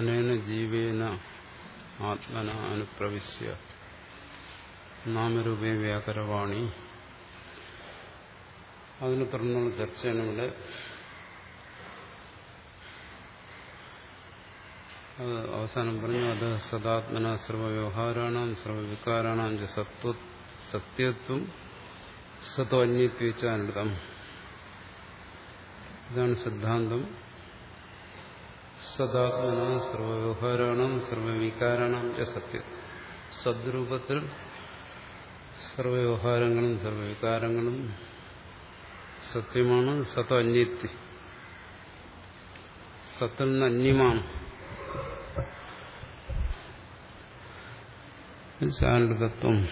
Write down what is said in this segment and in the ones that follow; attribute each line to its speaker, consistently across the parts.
Speaker 1: അനേന ജീവേന ആത്മന അനുപ്രവിശ്യ. നാമരൂപേ വ്യാകരവാണി. അതിനെ തുടർന്നുള്ള ചർച്ചയാണ് ഇവിടെ അത് അവസാനം പറഞ്ഞു. അത് സദാത്മന സർവവ്യവഹാരാണാം സർവവികാരാണാം സത്വ സത്യത്വം സത്വന്യത്വച്ചാനൃതം ഇതാണ് സിദ്ധാന്തം. സദാത്മന സർവവ്യവഹാരണം സർവവികാരണം സത്യം. സദ്രൂപത്തിൽ സർവവ്യവഹാരങ്ങളും സർവവികാരങ്ങളും സത്യമാണ് സത് അന്യത്തി. സത്തിൽ നിന്ന് അന്യമാണ്. അനുതത്വം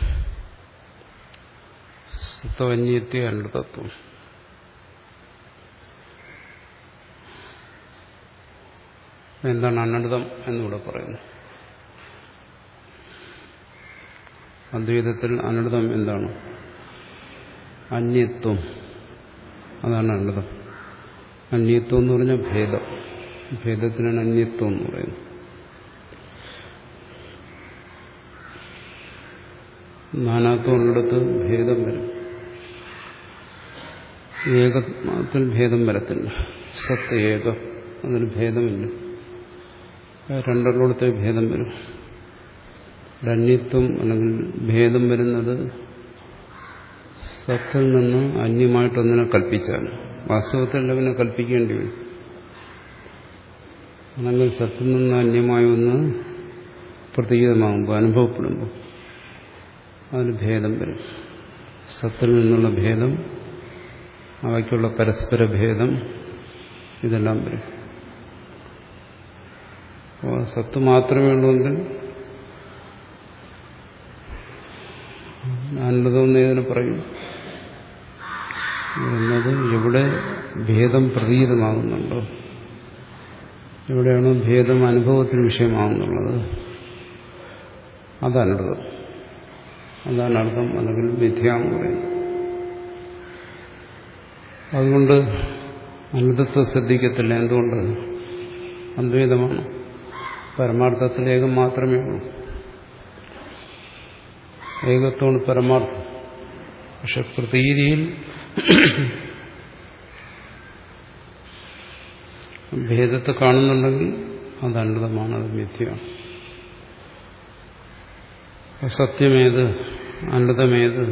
Speaker 1: സത്വന്യത്തി അനൃതത്വം എന്താണ് അനൃതം എന്നിവിടെ പറയുന്നു. അദ്വൈതത്തിൽ അനൃതം എന്താണ്? അന്യത്വം. അതാണ് അനൃതം അന്യത്വം എന്ന് പറഞ്ഞാൽ ഭേദം. ഭേദത്തിനാണ് അന്യത്വം എന്ന് പറയുന്നത്. നാനാത്വം ഭേദം വരും. ഏകത്തിൽ ഭേദം വരത്തില്ല. സത്ത് ഏകം അതിന് ഭേദമില്ല. രണ്ടെണ്ണത്തെ ഭേദം വരും. അന്യത്വം അല്ലെങ്കിൽ ഭേദം വരുന്നത് സത്തിൽ നിന്ന് അന്യമായിട്ടൊന്നിനെ കൽപ്പിച്ചാൽ വാസ്തവത്തിൽ അവനെ കൽപ്പിക്കേണ്ടി വരും. അല്ലെങ്കിൽ സത്തിൽ നിന്ന് അന്യമായി ഒന്ന് പ്രതീതമാകുമ്പോൾ അനുഭവപ്പെടുമ്പോൾ അതിന് ഭേദം വരും. സത്തിൽ നിന്നുള്ള ഭേദം അവയ്ക്കുള്ള പരസ്പര ഭേദം ഇതെല്ലാം വരും. സത്ത് മാത്രമേ ഉള്ളൂവെങ്കിൽ അനന്തമെന്ന് ഇതിനെ പറയും. എന്നത് എവിടെ ഭേദം പ്രതീതമാകുന്നുണ്ടോ? എവിടെയാണോ ഭേദം അനുഭവത്തിന് വിഷയമാകുന്നുള്ളത്. അതനർത്ഥം അതാണ് അർത്ഥം. അല്ലെങ്കിൽ മിഥ്യാന്ന് പറയും. അതുകൊണ്ട് അനുദത്വം ശ്രദ്ധിക്കത്തില്ല. എന്തുകൊണ്ട്? അദ്വൈതമാണ്. പരമാർത്ഥത്തിൽ ഏകം മാത്രമേ ഉള്ളൂ. ഏകത്വമാണ് പരമാർത്ഥം. പക്ഷെ പ്രതീതിയിൽ ഭേദത്തെ കാണുന്നുണ്ടെങ്കിൽ അത് അനൃതമാണ് അത് മിഥ്യമാണ് സത്യമേത് അനൃതമേത്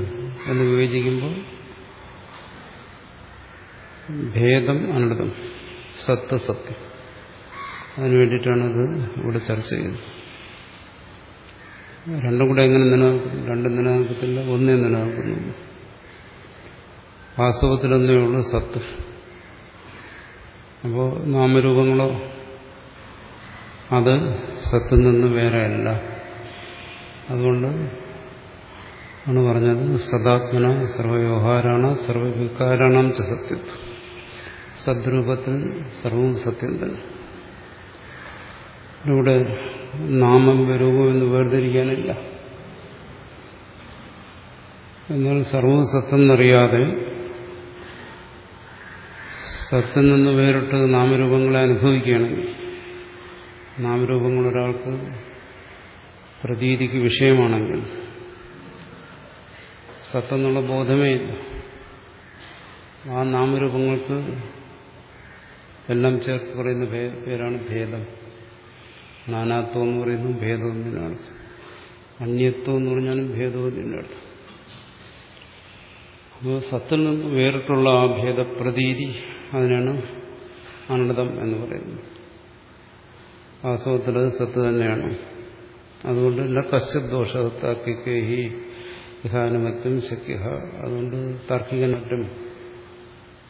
Speaker 1: എന്ന് വിവേചിക്കുമ്പോൾ ഭേദം അനൃതം സത്ത് സത്യം. അതിനു അത് ഇവിടെ ചർച്ച ചെയ്യുന്നത് രണ്ടും കൂടെ എങ്ങനെ നിലനിൽക്കും രണ്ടും നിലനിൽക്കത്തില്ല ഒന്നേ നിലനിൽക്കുന്നുള്ളൂ വാസ്തവത്തിലൊന്നേ ഉള്ളൂ സത്ത്. അപ്പോൾ നാമരൂപങ്ങളോ അത് സത്തിൽ നിന്ന് വേറെയല്ല അതുകൊണ്ട് ആണ് പറഞ്ഞത് സദാത്മന സർവവ്യവഹാരാണ് സർവവികാരാണാം സത്യത്വം. സദ്രൂപത്തിൽ സർവവും സത്യം തന്നെ. ഇവിടെ നാമം രൂപം എന്ന് വേർതിരിക്കാനില്ല. എന്നാൽ സർവവും സത്തെന്നറിയാതെ സത്തിൽ നിന്ന് വേറിട്ട് നാമരൂപങ്ങളെ അനുഭവിക്കുകയാണെങ്കിൽ നാമരൂപങ്ങൾ ഒരാൾക്ക് പ്രതീതിക്ക് വിഷയമാണെങ്കിൽ സത്തെന്നുള്ള ബോധമേ ഇല്ല. ആ നാമരൂപങ്ങൾക്ക് എല്ലാം ചേർത്ത് പറയുന്ന പേരാണ് ഭേദം. നാനാത്വം എന്ന് പറയുന്നു ഭേദം അർത്ഥം? അന്യത്വം എന്ന് പറഞ്ഞാലും ഭേദവും എന്നതിന്റെ അർത്ഥം? അപ്പോൾ സത്തിൽ നിന്ന് വേറിട്ടുള്ള ആ ഭേദപ്രതീതി അതിനാണ് അനന്തം എന്ന് പറയുന്നത്. വാസ്തവത്തിൽ അത് സത്ത് തന്നെയാണ്. അതുകൊണ്ട് എല്ലാ കശ്ചദോഷത്താക്കി ഇഹാനുമറ്റും ശക്യ അതുകൊണ്ട് താർക്കികനറ്റും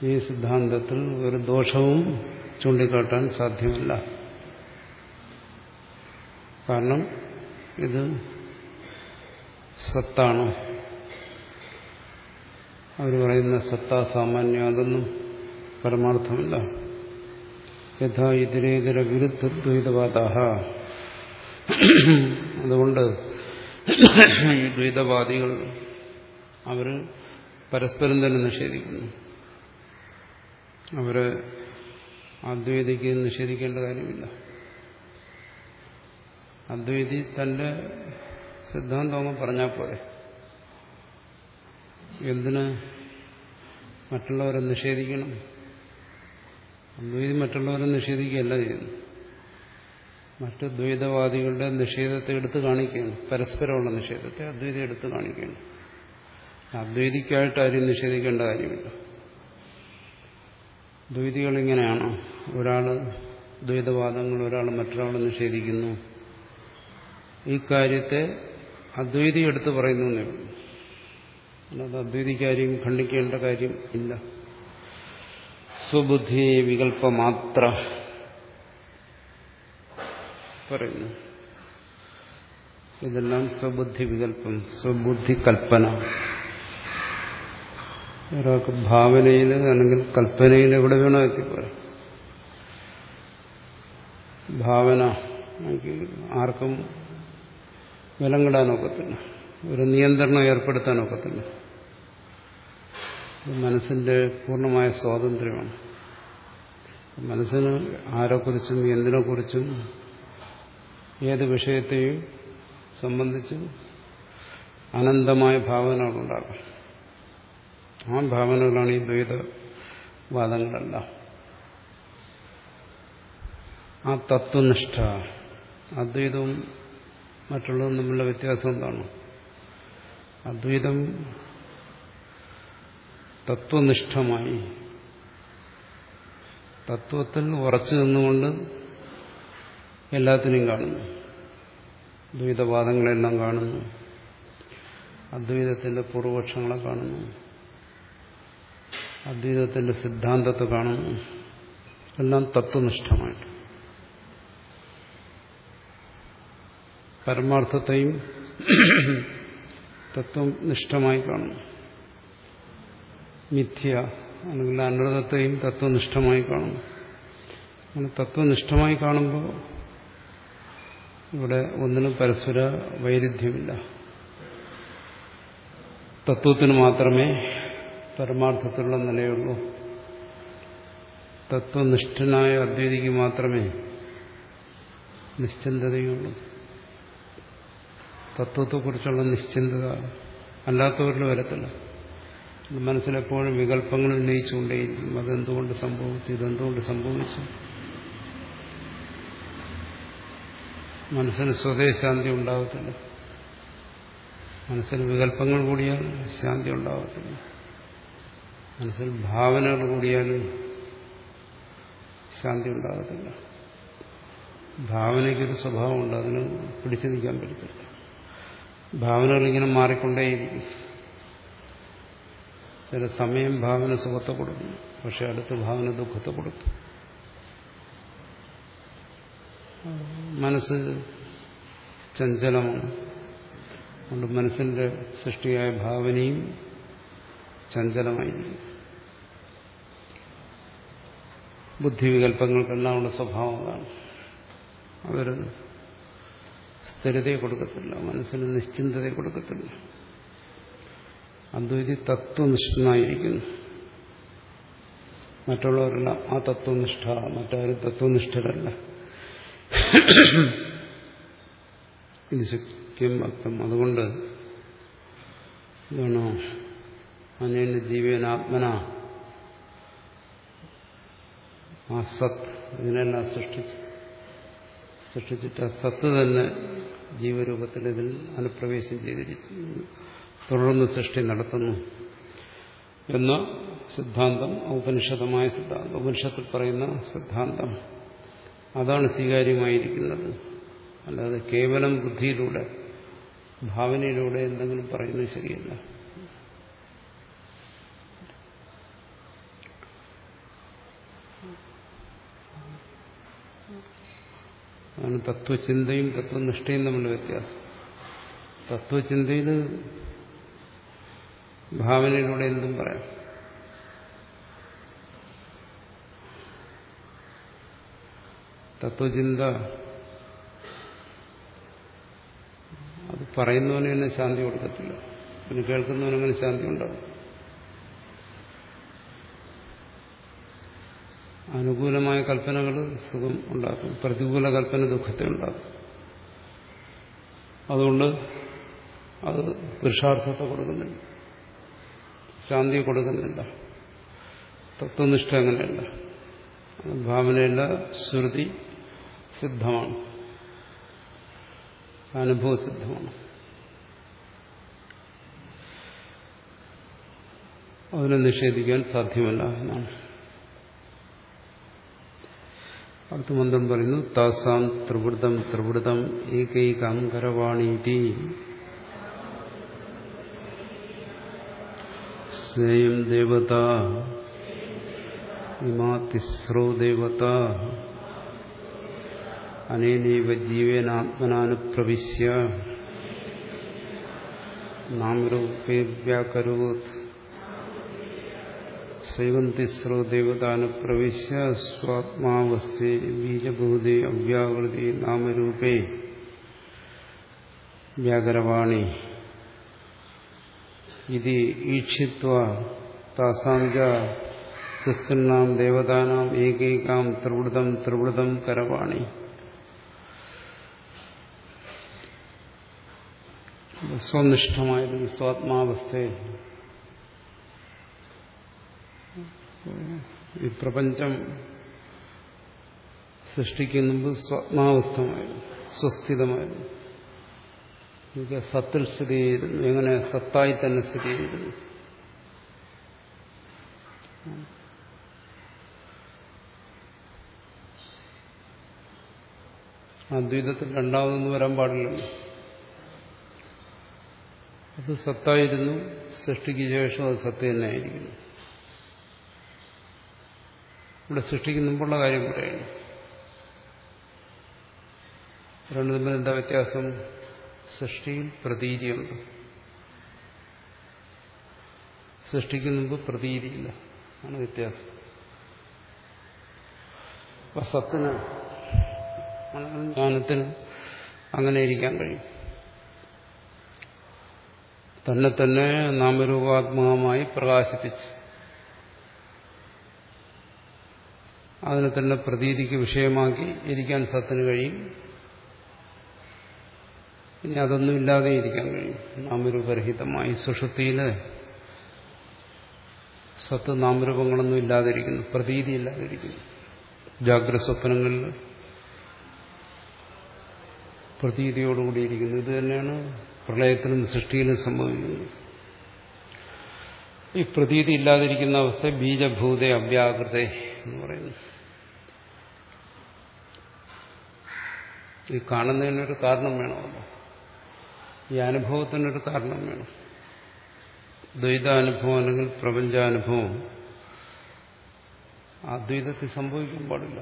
Speaker 1: ഈ സിദ്ധാന്തത്തിൽ ഒരു ദോഷവും ചൂണ്ടിക്കാട്ടാൻ സാധ്യമല്ല. കാരണം ഇത് സത്താണ്. അവർ പറയുന്ന സത്താ സാമാന്യം അതൊന്നും പരമാർത്ഥമല്ല. യഥാ ഇതരേതര വിരുദ്ധദ്വൈതവാദ അതുകൊണ്ട് ഈ ദ്വൈതവാദികൾ അവർ പരസ്പരം തന്നെ നിഷേധിക്കുന്നു. അവരെ അദ്വൈതയ്ക്ക് നിഷേധിക്കേണ്ട കാര്യമില്ല. അദ്വൈതി തന്റെ സിദ്ധാന്തം പറഞ്ഞാൽ പോരെ. എന്തിന് മറ്റുള്ളവരെ നിഷേധിക്കണം? അദ്വൈതി മറ്റുള്ളവരെ നിഷേധിക്കുകയല്ല ചെയ്യുന്നു മറ്റ് ദ്വൈതവാദികളുടെ നിഷേധത്തെ എടുത്തു കാണിക്കുകയാണ്. പരസ്പരമുള്ള നിഷേധത്തെ അദ്വൈതി എടുത്തു കാണിക്കുകയാണ്. അദ്വൈതിക്കായിട്ട് ആരും നിഷേധിക്കേണ്ട കാര്യമില്ല. ദ്വൈതികൾ ഇങ്ങനെയാണ്? ഒരാൾ ദ്വൈതവാദങ്ങൾ ഒരാൾ മറ്റൊരാൾ നിഷേധിക്കുന്നു. ഈ കാര്യത്തെ അദ്വൈതി എടുത്തു പറയുന്നു എന്നേ ഉള്ളൂ അല്ലാതെ അദ്വൈതിക്കാര്യം ഖണ്ഡിക്കേണ്ട കാര്യം ഇല്ല. സ്വബുദ്ധി വികല്പമാത്ര പറയുന്നു. ഇതെല്ലാം സ്വബുദ്ധി വികല്പം സ്വബുദ്ധി കൽപ്പന. ഒരാൾക്ക് ഭാവനയിൽ അല്ലെങ്കിൽ കൽപ്പനയിൽ എവിടെ വേണോ എത്തിപ്പോരാ. ഭാവന ആർക്കും കിടാനൊക്കത്തില്ല ഒരു നിയന്ത്രണം ഏർപ്പെടുത്താനൊക്കത്തില്ല. മനസ്സിന്റെ പൂർണമായ സ്വാതന്ത്ര്യമാണ്. മനസ്സിന് ആരെക്കുറിച്ചും എന്തിനെക്കുറിച്ചും ഏത് വിഷയത്തെയും സംബന്ധിച്ച് അനന്തമായ ഭാവനകളുണ്ടാകും. ആ ഭാവനകളാണ് ഈ ദ്വൈതവാദങ്ങളെല്ലാം. ആ തത്വനിഷ്ഠ അദ്വൈതവും മറ്റുള്ളതും തമ്മിലുള്ള വ്യത്യാസം എന്താണ്? അദ്വൈതം തത്വനിഷ്ഠമായി തത്വത്തിൽ ഉറച്ചു നിന്നുകൊണ്ട് എല്ലാത്തിനെയും കാണുന്നു. ദ്വൈതവാദങ്ങളെല്ലാം കാണുന്നു. അദ്വൈതത്തിന്റെ പൂർവപക്ഷങ്ങളെ കാണുന്നു. അദ്വൈതത്തിന്റെ സിദ്ധാന്തത്തെ കാണുന്നു. എല്ലാം തത്വനിഷ്ഠമായിട്ട്. പരമാർത്ഥത്തെയും തത്വം നിഷ്ഠമായി കാണുന്നു. മിഥ്യ അല്ലെങ്കിൽ അനൃതത്തെയും തത്വനിഷ്ഠമായി കാണുന്നു. അങ്ങനെ തത്വനിഷ്ഠമായി കാണുമ്പോൾ ഇവിടെ ഒന്നിനും പരസ്പര വൈരുദ്ധ്യമില്ല. തത്വത്തിന് മാത്രമേ പരമാർത്ഥത്തിലുള്ള നിലയുള്ളൂ. തത്വനിഷ്ഠനായ അദ്വൈതിക്ക് മാത്രമേ നിശ്ചിന്തതയുള്ളൂ. തത്വത്തെക്കുറിച്ചുള്ള നിശ്ചിന്തത അല്ലാത്തവരിൽ വരത്തില്ല. മനസ്സിലെപ്പോഴും വികല്പങ്ങൾ ഉന്നയിച്ചുകൊണ്ടേയിരിക്കും അതെന്തുകൊണ്ട് സംഭവിച്ചു? ഇതെന്തുകൊണ്ട് സംഭവിച്ചു? മനസ്സിന് സ്വതേ ശാന്തി ഉണ്ടാകത്തില്ല. മനസ്സിന് വികല്പങ്ങൾ കൂടിയാൽ ശാന്തി ഉണ്ടാകത്തില്ല. മനസ്സിൽ ഭാവനകൾ കൂടിയാൽ ശാന്തി ഉണ്ടാകത്തില്ല. ഭാവനയ്ക്കൊരു സ്വഭാവമുണ്ട് അതിന് പിടിച്ചു നിൽക്കാൻ പറ്റത്തില്ല. ഭാവനകളിങ്ങനെ മാറിക്കൊണ്ടേയിരിക്കും. ചില സമയം ഭാവന സുഖത്തെ കൊടുക്കും പക്ഷെ അടുത്ത ഭാവന ദുഃഖത്തെ കൊടുക്കും. മനസ്സ് ചഞ്ചലമാണ്. അതുകൊണ്ട് മനസ്സിന്റെ സൃഷ്ടിയായ ഭാവനയും ചഞ്ചലമായിരിക്കും. ബുദ്ധിവികല്പങ്ങൾക്കെല്ലാം ഉള്ള സ്വഭാവം അതാണ്. അവർ സ്ഥിരതയെ കൊടുക്കത്തില്ല. മനസ്സിന് നിശ്ചിന്തതയെ കൊടുക്കത്തില്ല. അദ്വൈതി തത്വനിഷ്ഠനായിരിക്കുന്നു. മറ്റുള്ളവരെല്ലാം ആ തത്വനിഷ്ഠ മറ്റാരും തത്വനിഷ്ഠരല്ല. ഇത് ശക്യം ഭക്തം. അതുകൊണ്ട് ഇതാണോ? അനേന ജീവനാത്മന. ആ സത് ഇതിനെല്ലാം സൃഷ്ടിച്ച് സൃഷ്ടിച്ചിട്ട് സത്ത് തന്നെ ജീവരൂപത്തിൽ ഇതിൽ അനുപ്രവേശം ചെയ്തിരിക്കുന്നു. തുടർന്ന് സൃഷ്ടി നടത്തുന്നു. എന്ന സിദ്ധാന്തം ഔപനിഷദമായ സിദ്ധാന്തം. ഉപനിഷത്തിൽ പറയുന്ന സിദ്ധാന്തം. അതാണ് സ്വീകാര്യമായിരിക്കുന്നത്. അല്ലാതെ കേവലം ബുദ്ധിയിലൂടെ ഭാവനയിലൂടെ എന്തെങ്കിലും പറയുന്നത് ശരിയല്ല. അതാണ് തത്വചിന്തയും തത്വനിഷ്ഠയും തമ്മിലുള്ള വ്യത്യാസം. തത്വചിന്തയിൽ ഭാവനയിലൂടെ എന്തും പറയാം. തത്വചിന്ത അത് പറയുന്നവനെ തന്നെ ശാന്തി കൊടുക്കത്തില്ല. പിന്നെ കേൾക്കുന്നവനങ്ങനെ ശാന്തി ഉണ്ടാകും അനുകൂലമായ കൽപ്പനകൾ സുഖം ഉണ്ടാക്കും. പ്രതികൂല കൽപ്പന ദുഃഖത്തെ ഉണ്ടാക്കും. അതുകൊണ്ട് അത് പുരുഷാർത്ഥത്തെ കൊടുക്കുന്നില്ല. ശാന്തി കൊടുക്കുന്നില്ല. തത്വനിഷ്ഠ അങ്ങനെയല്ല. ഭാവനയല്ല ശ്രുതി സിദ്ധമാണ്. അനുഭവസിദ്ധമാണ് അതിനെ നിഷേധിക്കാൻ സാധ്യമല്ല എന്നാണ്. അടുത്ത മന്ത്രം പറയുന്നു താസാം ത്രിവൃതം ത്രിവൃതം ഏകൈകം കരവാണീതി. സ്നേയം ദേവത ഇമാ തിസ്രോ ദേവത അനേനൈവ ജീവനാത്മനാനുപ്രവിശ്യ. നാമരൂപേവ്യാകരോത് സൈവം തിസ്രോ ദേവതാനുപ്രവിശ്യ സ്വാത്മാവസ്ഥേ ബീജഭൂതേ അവ്യാകൃതി നാമരൂപേ വ്യാകരവാണി ഇത് ഈക്ഷിത്വ താസാഞ്ച ക്രിസ്തുനാം ദേവതാനാം ഏകൈകാം ത്രിവൃതം ത്രിവൃതം കരവാണി സ്വനിഷ്ഠമായത് സ്വാത്മാവസ്ഥയെ ഈ പ്രപഞ്ചം സൃഷ്ടിക്കുന്ന സ്വപ്നാവസ്ഥമായിരുന്നു സ്വസ്ഥിതമായിരുന്നു. സത്തിൽ സ്ഥിതി ചെയ്തിരുന്നു എങ്ങനെ സത്തായി തന്നെ സ്ഥിതി ചെയ്തിരുന്നു. അദ്വൈതത്തിൽ രണ്ടാമതൊന്നും വരാൻ പാടില്ലല്ലോ അത് സത്തായിരുന്നു സൃഷ്ടിക്ക് ശേഷം അത് സത്യ തന്നെ ആയിരിക്കുന്നു ഇവിടെ സൃഷ്ടിക്ക് മുമ്പുള്ള കാര്യം പറയുന്നു രണ്ടു തമ്മിൽ എന്താ വ്യത്യാസം? സൃഷ്ടിയിൽ പ്രതീതിയുണ്ട് സൃഷ്ടിക്ക് മുമ്പ് പ്രതീതിയില്ല. ആണ് വ്യത്യാസം. അപ്പൊ സത്തിന് ജ്ഞാനത്തിന് അങ്ങനെ ഇരിക്കാൻ കഴിയും. തന്നെ തന്നെ നാമരൂപാത്മകമായി പ്രകാശിപ്പിച്ച് അതിനെ തന്നെ പ്രതീതിക്ക് വിഷയമാക്കി ഇരിക്കാൻ സത്തിന് കഴിയും. ഇനി അതൊന്നും ഇല്ലാതെ ഇരിക്കാൻ കഴിയും. നാമരൂപരഹിതമായി സുഷുതിയിൽ സത്ത് നാമരൂപങ്ങളൊന്നും ഇല്ലാതിരിക്കുന്നു. പ്രതീതി ഇല്ലാതിരിക്കുന്നു. ജാഗ്രത സ്വപ്നങ്ങളിൽ പ്രതീതിയോടുകൂടിയിരിക്കുന്നു ഇത് തന്നെയാണ് പ്രളയത്തിലും സൃഷ്ടിയിലും സംഭവിക്കുന്നത്. ഈ പ്രതീതി ഇല്ലാതിരിക്കുന്ന അവസ്ഥ ബീജഭൂത അവ്യാകൃത എന്ന് പറയുന്നു. ഈ കാണുന്നതിനൊരു കാരണം വേണമല്ലോ. ഈ അനുഭവത്തിനൊരു കാരണം വേണം. ദ്വൈതാനുഭവം അല്ലെങ്കിൽ പ്രപഞ്ചാനുഭവം അദ്വൈതത്തിൽ സംഭവിക്കാൻ പാടില്ല.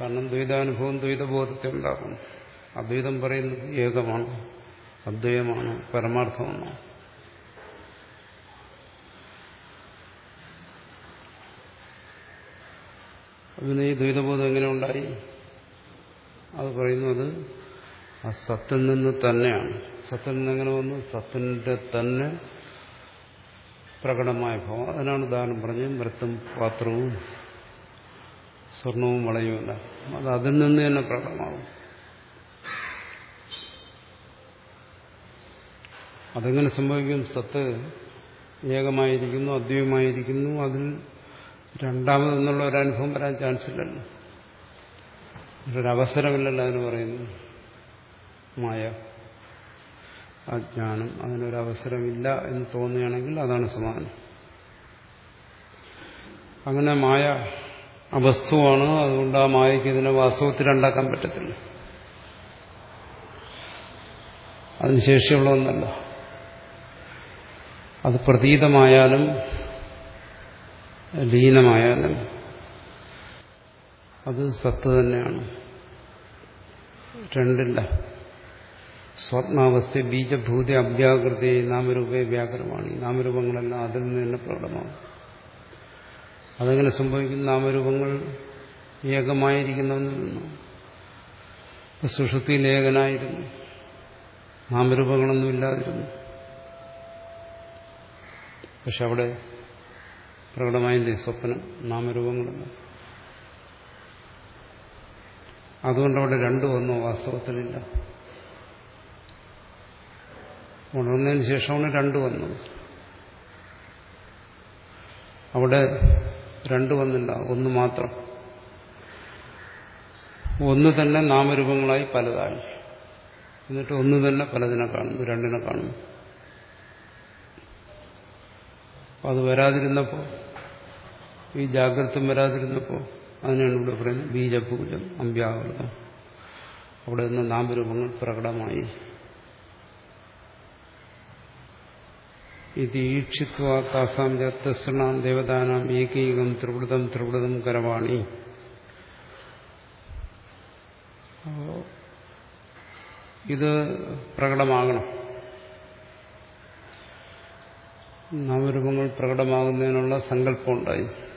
Speaker 1: കാരണം ദ്വൈതാനുഭവം ദ്വൈതബോധത്തെ ഉണ്ടാക്കുന്നു അദ്വൈതം പറയുന്നത് ഏകമാണ് അദ്വൈതമാണ് പരമാർത്ഥമാണ്. അതിന് ഈ ദ്വൈതബോധം എങ്ങനെ ഉണ്ടായി? അത് പറയുന്നത് ആ സത്തിൽ നിന്ന് തന്നെയാണ്. സത്തിൽ നിന്ന് എങ്ങനെ വന്നു സത്തിന്റെ തന്നെ പ്രകടമായ ഭാവം. അതിനാണ് ഉദാഹരണം പറഞ്ഞത് മൃത്തും പാത്രവും സ്വർണവും വളയുമല്ല അത് അതിൽ നിന്ന് തന്നെ പ്രകടമാകും. അതെങ്ങനെ സംഭവിക്കും? സത്ത് ഏകമായിരിക്കുന്നു അദ്വീയമായിരിക്കുന്നു അതിൽ രണ്ടാമതെന്നുള്ള ഒരനുഭവം വരാൻ ചാൻസ് ഇല്ലല്ലോ. ഒരവസരമില്ലല്ലോ അതിന് പറയുന്നു. മായ. അജ്ഞാനം അതിനൊരവസരമില്ല എന്ന് തോന്നുകയാണെങ്കിൽ അതാണ് സമാനം അങ്ങനെ മായ അവസ്തുവാണ് അതുകൊണ്ട് ആ മായയ്ക്ക് ഇതിനെ വാസ്തവത്തിൽ ഉണ്ടാക്കാൻ പറ്റത്തില്ല. അതിന് ശേഷിയുള്ള ഒന്നല്ല അത് പ്രതീതമായാലും ലീനമായാലും അത് സത്ത് തന്നെയാണ്. രണ്ടില്ല. സ്വപ്നാവസ്ഥ ബീജഭൂതി അവ്യാകൃതി നാമരൂപേ വ്യാകരമാണ്. ഈ നാമരൂപങ്ങളെല്ലാം അതിൽ നിന്ന് തന്നെ പ്രകടമാണ് അതെങ്ങനെ സംഭവിക്കും? നാമരൂപങ്ങൾ ഏകമായിരിക്കുന്നതിൽ നിന്നു സുഷുതിയിൽ ഏകനായിരുന്നു. നാമരൂപങ്ങളൊന്നും ഇല്ലാതിരുന്നു. പക്ഷെ അവിടെ പ്രകടമായില്ലേ സ്വപ്നം നാമരൂപങ്ങളല്ല അതുകൊണ്ട് അവിടെ രണ്ടു വന്നു വാസ്തവത്തിലില്ല. ഉണർന്നതിന് ശേഷമാണ് രണ്ടു വന്നത്. അവിടെ രണ്ടു വന്നില്ല ഒന്ന് മാത്രം. ഒന്ന് തന്നെ നാമരൂപങ്ങളായി പലതായി. എന്നിട്ട് ഒന്ന് തന്നെ പലതിനെ കാണുന്നു രണ്ടിനെ കാണുന്നു. അത് വരാതിരുന്നപ്പോൾ ഈ ജാഗ്രത വരാതിരുന്നപ്പോൾ അതിനാണ് ഇവിടെ പറയുന്നത് ബീജപൂജം അമ്പ്യാകൃതം അവിടെ നിന്ന് നാമരൂപങ്ങൾ പ്രകടമായി. ഇത് ഈക്ഷിത്വ താസാം ജത്തസൃണാം ദേവതാനാം ഏകീകം ത്രിവൃതം ത്രിവൃതം കരവാണി. ഇത് പ്രകടമാകണം. നാമരൂപങ്ങൾ പ്രകടമാകുന്നതിനുള്ള സങ്കല്പം ഉണ്ടായി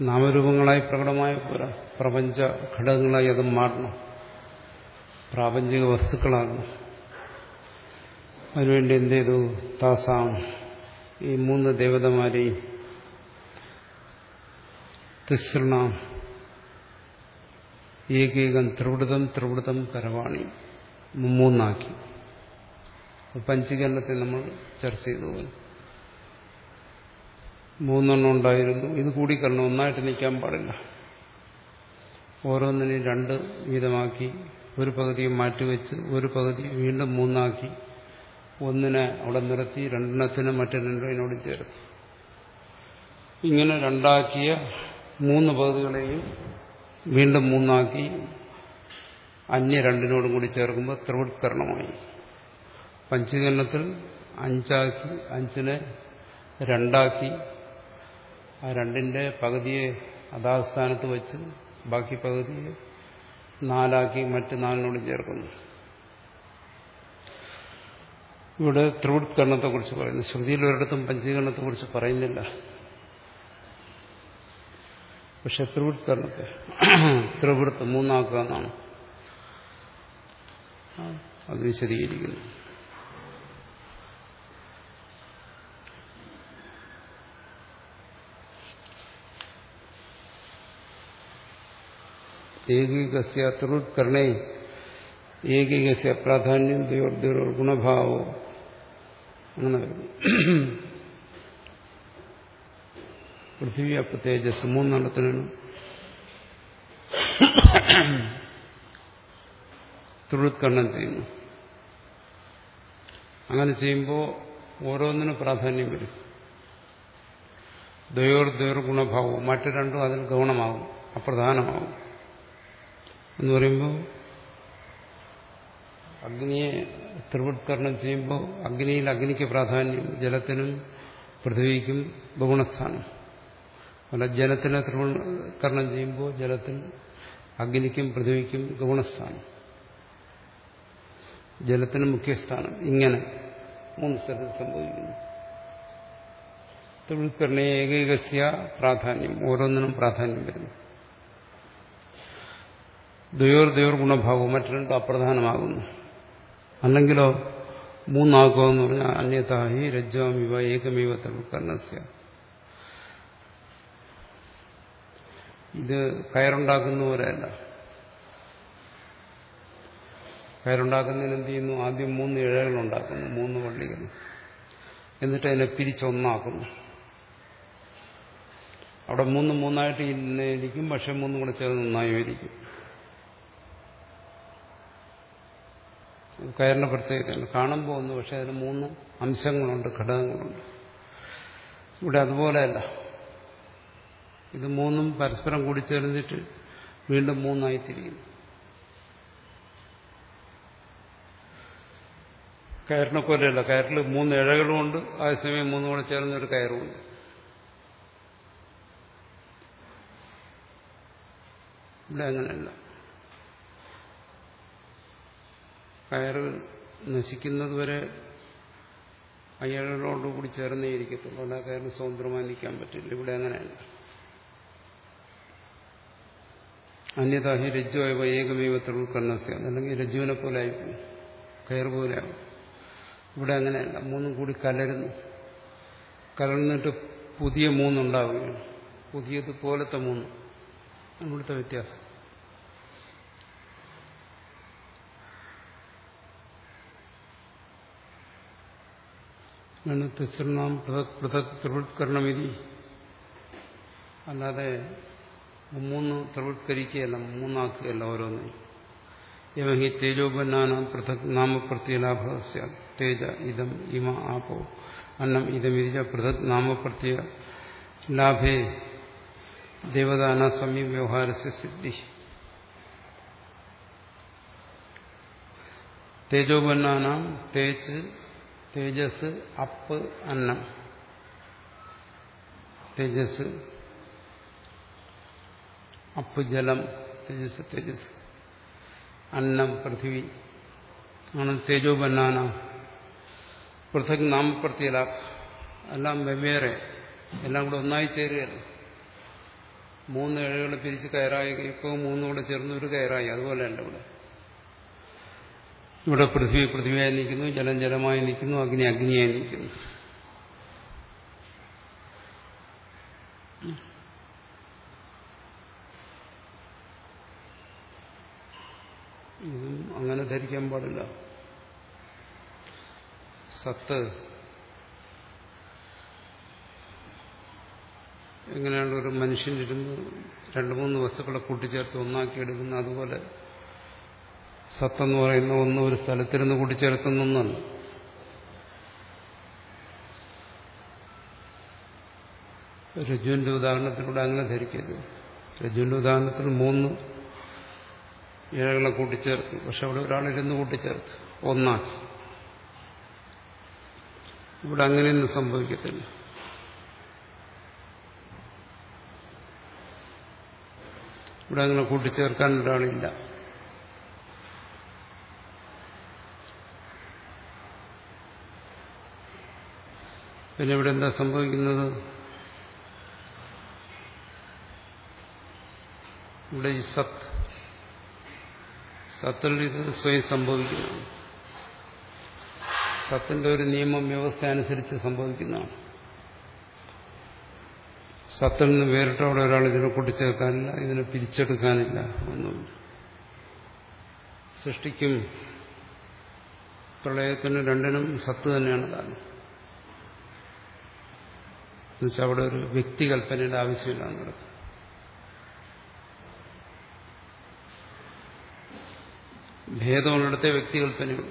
Speaker 1: നാമരൂപങ്ങളായി പ്രകടമായ പോരാ പ്രപഞ്ച ഘടകങ്ങളായി അത് മാറണം. പ്രാപഞ്ചിക വസ്തുക്കളാകണം അതിനുവേണ്ടി എന്ത് ചെയ്തു? താസാം ഈ മൂന്ന് ദേവതമാരെയും തിസൃണാം ഏകീകം ത്രിവൃതം ത്രിവൃതം കരവാണി മൂന്നാക്കി. പഞ്ചീകരണത്തെ നമ്മൾ ചർച്ച ചെയ്തു. മൂന്നെണ്ണം ഉണ്ടായിരുന്നു. ഇത് കൂടിക്കരണം. ഒന്നായിട്ട് നിൽക്കാൻ പാടില്ല. ഓരോന്നിനെയും രണ്ട് വീതമാക്കി ഒരു പകുതിയും മാറ്റിവെച്ച് ഒരു പകുതി വീണ്ടും മൂന്നാക്കി ഒന്നിനെ അവിടെ നിർത്തി രണ്ടെണ്ണത്തിന് മറ്റു രണ്ടിനോട് ചേർത്ത്. ഇങ്ങനെ രണ്ടാക്കിയ മൂന്ന് പകുതികളെയും വീണ്ടും മൂന്നാക്കി അന്യ രണ്ടിനോടും കൂടി ചേർക്കുമ്പോൾ ത്രിവൃത്കരണമായി പഞ്ചീകരണത്തിൽ അഞ്ചാക്കി അഞ്ചിനെ രണ്ടാക്കി ആ രണ്ടിന്റെ പകുതിയെ അതാസ്ഥാനത്ത് വെച്ച് ബാക്കി പകുതിയെ നാലാക്കി മറ്റ് നാലിനോട് ചേർക്കുന്നു. ഇവിടെ ത്രിവൃത്കരണത്തെക്കുറിച്ച് പറയുന്നു. ശ്രുതിയിൽ ഒരിടത്തും പഞ്ചീകരണത്തെക്കുറിച്ച് പറയുന്നില്ല. പക്ഷെ ത്രിവൃത്കരണത്തെ ത്രിവൃത്ത് മൂന്നാക്കുക എന്നാണ്. അത് വിശദീകരിക്കുന്നു. ഏകീകസ്യ ഏകീകസ്യ പ്രാധാന്യം ഗുണഭാവോ. അങ്ങനെ വരുന്നു. പൃഥ്വി അപ്പ മൂന്നെണ്ണത്തിനാണ് ത്രിവൃത്കരണം ചെയ്യുന്നു. അങ്ങനെ ചെയ്യുമ്പോൾ ഓരോന്നിനും പ്രാധാന്യം വരും. ദ്വയോർ ദ്വയോർ ഗുണഭാവവും മറ്റു രണ്ടും അതിൽ ഗൗണമാകും അപ്രധാനമാകും. എന്ന് പറയുമ്പോൾ അഗ്നിയെ ത്രിവൃത്കരണം ചെയ്യുമ്പോൾ അഗ്നിയിൽ അഗ്നിക്ക് പ്രാധാന്യം ജലത്തിനും പൃഥ്വിക്കും ബഹുണസ്ഥാനം അല്ല ജലത്തിനെ ത്രിവൃത്കരണം ചെയ്യുമ്പോൾ ജലത്തിൽ അഗ്നിക്കും പൃഥ്വിക്കും ഗുണസ്ഥാനം ജലത്തിന് മുഖ്യസ്ഥാനം ഇങ്ങനെ മൂന്ന് സ്ഥലത്ത് സംഭവിക്കുന്നു. തൊഴിൽക്കരണ ഏകൈകസ്യ പ്രാധാന്യം ഓരോന്നിനും പ്രാധാന്യം വരുന്നു. ദ്വയോർ ദ്വയോർ ഗുണഭാവവും മറ്റു രണ്ടും അപ്രധാനമാകുന്നു. അല്ലെങ്കിലോ മൂന്നാക്കുമെന്ന് പറഞ്ഞാൽ അന്യതാഹി രജ്ജാമിവ ഏകമേവ ത്രിവൃത്കരണസ്യ ഇത് കയറുണ്ടാക്കുന്ന പോലെയല്ല. കയറുണ്ടാക്കുന്നതിന് എന്ത് ചെയ്യുന്നു? ആദ്യം മൂന്ന് ഇഴകൾ ഉണ്ടാക്കുന്നു മൂന്ന് വള്ളികൾ എന്നിട്ട് അതിനെ പിരിച്ചൊന്നാക്കുന്നു. അവിടെ മൂന്ന് മൂന്നായിട്ട് ഇരിക്കും പക്ഷെ മൂന്നും കൂടെ ചേർന്ന് ഒന്നായി ഇരിക്കും. കയറിന്റെ പ്രത്യേകതയാണ് കാണുമ്പോൾ ഒന്ന് പക്ഷെ അതിന് മൂന്ന് അംശങ്ങളുണ്ട് ഘടകങ്ങളുണ്ട്. ഇവിടെ അതുപോലെയല്ല ഇത് മൂന്നും പരസ്പരം കൂടി ചേർന്നിട്ട് വീണ്ടും മൂന്നായി തിരിയുന്നു. കയറിനെ പോലെയല്ല. കയറിൽ മൂന്ന് ഇഴകളുമുണ്ട്. അതേസമയം മൂന്നും കൂടെ ചേർന്നൊരു കയറുമുണ്ട്. ഇവിടെ അങ്ങനെയല്ല. കയറ് നശിക്കുന്നതുവരെ വരെ കൂടി ചേർന്നേ ഇരിക്കത്തുള്ളൂ. അല്ല കയറിന് സ്വതന്ത്രമായി നിൽക്കാൻ പറ്റില്ല. ഇവിടെ അങ്ങനെയല്ല. അന്യതാഹി ആയവ ഏകമേവ ത്രികർണസ്യ അല്ലെങ്കിൽ രജ്ജുവിനെ പോലെ ആയിപ്പോയി കയർ പോലെയാവും ഇവിടെ അങ്ങനെയല്ല. മൂന്നും കൂടി കലരുന്നു. കലർന്നിട്ട് പുതിയ മൂന്നുണ്ടാവുകയാണ്. പുതിയത് പോലത്തെ മൂന്ന്. ഇവിടുത്തെ വ്യത്യാസം. തിസൃണാം പൃഥക് പൃഥക് ത്രിവൃത്കരണമിതി അല്ലാതെ മൂന്ന് ത്രിവൃത്കരിക്കുകയല്ല മൂന്നാക്കുകയല്ല ഓരോന്നും. യമഹി തേജോപന്നാനാം പൃഥക് നാമപ്രത്യലാഭ തേജ ഇതം ഇമ ആപോ അന്നം ഇതമിരിച്ച പൃഥക് നാമപ്രത്യ ലാഭേ ദേവദാന സമീ വ്യവഹാരസ്യ സിദ്ധി. തേജോപന്നാനാം തേജ് തേജസ് അപ്പ് അന്നം. തേജസ് അപ്പ് ജലം. തേജസ് തേജസ്. അന്നം പൃഥിവി. ആണ് തേജോപന്നാന പൃഥക് നാമപ്രത്യല. എല്ലാം വെവ്വേറെ. എല്ലാം കൂടെ ഒന്നായി ചേരുകയല്ല മൂന്ന് ഇഴകൾ പിരിച്ച് കയറായി. ഇപ്പോൾ മൂന്നും കൂടെ ചേർന്ന് ഒരു കയറായി. അതുപോലെയല്ല ഇവിടെ. ഇവിടെ പൃഥ്വി പൃഥ്വിയായി നിൽക്കുന്നു ജലം ജലമായി നിൽക്കുന്നു അഗ്നി അഗ്നിയായി നിൽക്കുന്നു. ഇതും അങ്ങനെ ധരിക്കാൻ പാടില്ല. സത്ത്. എങ്ങനെയാണ് ഒരു മനുഷ്യനിരുന്ന് രണ്ടു മൂന്ന് വസ്തുക്കളെ കൂട്ടിച്ചേർത്ത് ഒന്നാക്കി എടുക്കുന്ന അതുപോലെ സത്തെന്ന് പറയുന്ന ഒന്ന് ഒരു സ്ഥലത്തിരുന്ന് കൂട്ടിച്ചേർത്തുന്നൊന്നല്ല. രജുവിന്റെ ഉദാഹരണത്തിലൂടെ അങ്ങനെ ധരിക്കരുത്. രജുവിന്റെ ഉദാഹരണത്തിൽ മൂന്ന് ഇഴകളെ കൂട്ടിച്ചേർത്ത്. പക്ഷെ അവിടെ ഒരാളിരുന്ന് കൂട്ടിച്ചേർത്ത്. ഒന്നാക്കി. ഇവിടെ അങ്ങനെയൊന്നും സംഭവിക്കത്തില്ല. ഇവിടെ അങ്ങനെ കൂട്ടിച്ചേർക്കാൻ ഒരാളില്ല. പിന്നെ ഇവിടെ എന്താ സംഭവിക്കുന്നത്? ഇവിടെ ഈ സത്ത്. സത്തിൽ ഇത് സ്വയം സംഭവിക്കുന്നതാണ്. സത്തിന്റെ ഒരു നിയമം വ്യവസ്ഥ അനുസരിച്ച് സംഭവിക്കുന്നതാണ്. സത്തിൽ നിന്ന് വേറിട്ടവിടെ ഒരാൾ ഇതിനെ കൂട്ടിച്ചേർക്കാനില്ല ഇതിനെ പിരിച്ചെടുക്കാനില്ല ഒന്നും സൃഷ്ടിക്കും പ്രളയത്തിന് രണ്ടിനും സത്ത് തന്നെയാണ് കാരണം. എന്നുവെച്ചാൽ അവിടെ ഒരു വ്യക്തികൽപ്പനയുടെ ആവശ്യമില്ലാന്ന് നടക്കും ഭേദമുള്ളിടത്തെ വ്യക്തികൽപ്പനയുള്ളൂ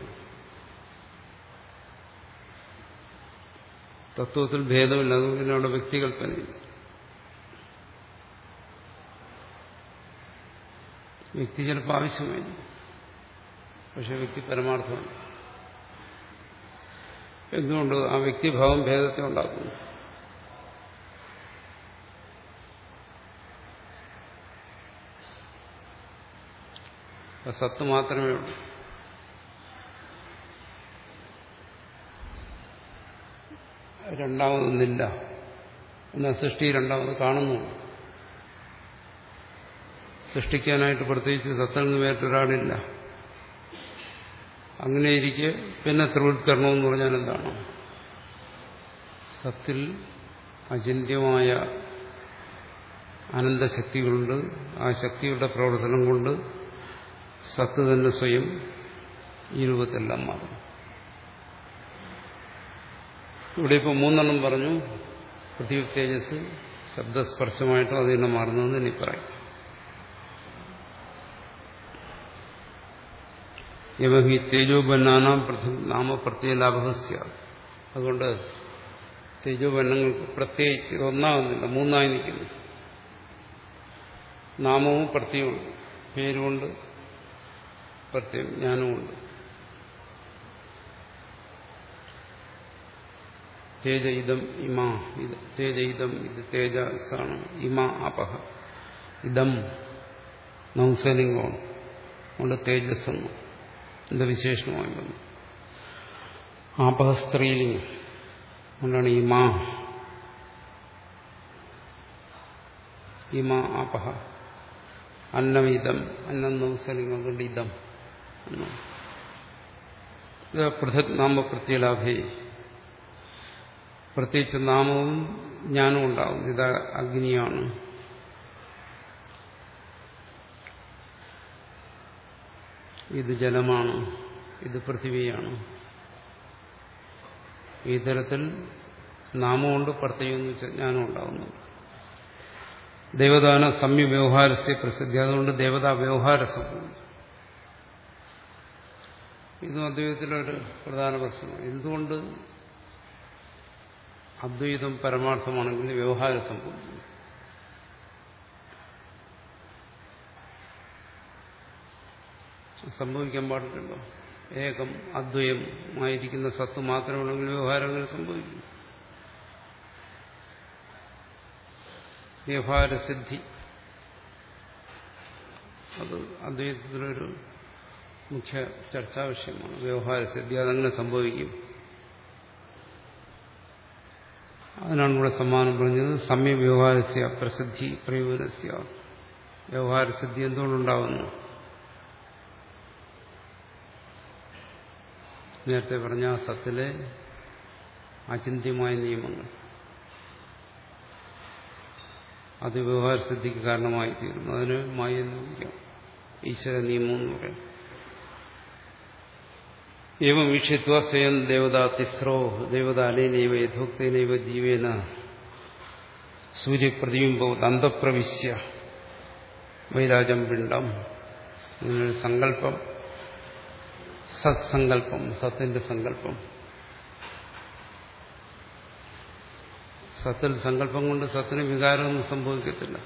Speaker 1: തത്വത്തിൽ ഭേദമില്ല അതുകൊണ്ട് തന്നെ അവിടെ വ്യക്തികൽപ്പനയില്ല വ്യക്തി ചിലപ്പോൾ ആവശ്യമായി പക്ഷെ വ്യക്തി പരമാർത്ഥമാണ്. എന്തുകൊണ്ട് ആ വ്യക്തിഭാവം ഭേദത്തെ ഉണ്ടാക്കുന്നു? സത്ത് മാത്രമേ ഉള്ളൂ. രണ്ടാമതൊന്നില്ല. എന്നാൽ സൃഷ്ടി രണ്ടാമത് കാണുന്നു സൃഷ്ടിക്കാനായിട്ട് പ്രത്യേകിച്ച് സത്തിൽ നിന്ന് വേറിട്ടൊരാളില്ല അങ്ങനെ ഇരിക്കെ പിന്നെ ത്രിവത്കരണം എന്ന് പറഞ്ഞാൽ എന്താണ്? സത്തിൽ അചിന്യമായ അനന്തശക്തികളുണ്ട്. ആ ശക്തിയുടെ പ്രവർത്തനം കൊണ്ട് സത്ത് തന്നെ സ്വയം ഈ രൂപത്തെല്ലാം മാറും. ഇവിടെ ഇപ്പോൾ മൂന്നെണ്ണം പറഞ്ഞു. പൃഥ്വി തേജസ് ശബ്ദസ്പർശമായിട്ടോ അത് തന്നെ മാറുന്നതെന്ന് ഇനി പറയും. യമഹി തേജോബന്നാനാം നാമപ്രത്യയലാഭസ്യ. അതുകൊണ്ട് തേജോബന്നങ്ങൾക്ക് പ്രത്യേകിച്ച് ഒന്നാകുന്നില്ല മൂന്നായി നിൽക്കുന്നു. നാമവും പ്രത്യവും പേരുമുണ്ട് പ്രത്യേകം ജ്ഞാനമുണ്ട് തേജ ഇതം ഇമ ഇത് തേജ ഇതം ഇത് തേജസാണ് ഇമ അപഹ. ഇതം നൗസലിംഗമാണ്. അതുകൊണ്ട് തേജസ് എന്ന് എന്റെ വിശേഷണമായി വന്നു? ആപഹ സ്ത്രീലിംഗം. അതുകൊണ്ടാണ് ഇമാ. ഇമ ആപഹ അന്നമിതം അന്നം നൗസലിംഗം കൊണ്ട് ഇതം പൃഥക് നാമപ്രത്യലാഭേ പ്രത്യേകിച്ച് നാമവും ജ്ഞാനവും ഉണ്ടാവും. ഇത് അഗ്നിയാണ്. ഇത് ജലമാണ്. ഇത് പൃഥിവിയാണ്. ഈ തരത്തിൽ നാമമുണ്ട് പ്രത്യേകം ജ്ഞാനം ഉണ്ടാകുന്നുണ്ട് ദേവദാന സംയവ്യവഹാരസ്യ പ്രസിദ്ധി. അതുകൊണ്ട് ദേവതാ വ്യവഹാരസം ഇതും അദ്വൈതത്തിലൊരു പ്രധാന പ്രശ്നം എന്തുകൊണ്ട് അദ്വൈതം പരമാർത്ഥമാണെങ്കിൽ വ്യവഹാരം സംഭവിക്കുന്നു സംഭവിക്കാൻ പാടില്ലല്ലോ. ഏകം അദ്വയമായിരിക്കുന്ന സത്ത് മാത്രമാണെങ്കിൽ വ്യവഹാരങ്ങൾ സംഭവിക്കും. വ്യവഹാരസിദ്ധി അത് അദ്വൈതത്തിലൊരു മുഖ്യ ചർച്ചാ വിഷയമാണ്. വ്യവഹാര സ്ഥിതി അതങ്ങനെ സംഭവിക്കും. അതിനാണ് ഇവിടെ സമ്മാനം പറഞ്ഞത്. സമ്യ വ്യവഹാരസ്യ പ്രസിദ്ധി പ്രയോജനസ്യ. വ്യവഹാരസിദ്ധി എന്തുകൊണ്ടുണ്ടാകുന്നു നേരത്തെ പറഞ്ഞ ആ സത്തിലെ അചിന്ത്യമായ നിയമങ്ങൾ. അത് വ്യവഹാരസിദ്ധിക്ക് കാരണമായി തീരുന്നു അതിന് മായ എന്ന് ഈശ്വര നിയമം എന്ന് പറയാം ഏവം വീക്ഷിത്വ സ്വയം ദേവത തിസ്രോ ദേവത അനേനൈവ യഥോക്തേനൈവ ജീവേന സൂര്യപ്രതിബിംബോ ദന്തപ്രവിശ്യ വൈരാജം പിണ്ടം സങ്കല്പം സത്സങ്കല്പം സത്തിന്റെ സങ്കല്പം. സത്തിൽ സങ്കല്പം കൊണ്ട് സത്തിന് വികാരമൊന്നും സംഭവിക്കത്തില്ല.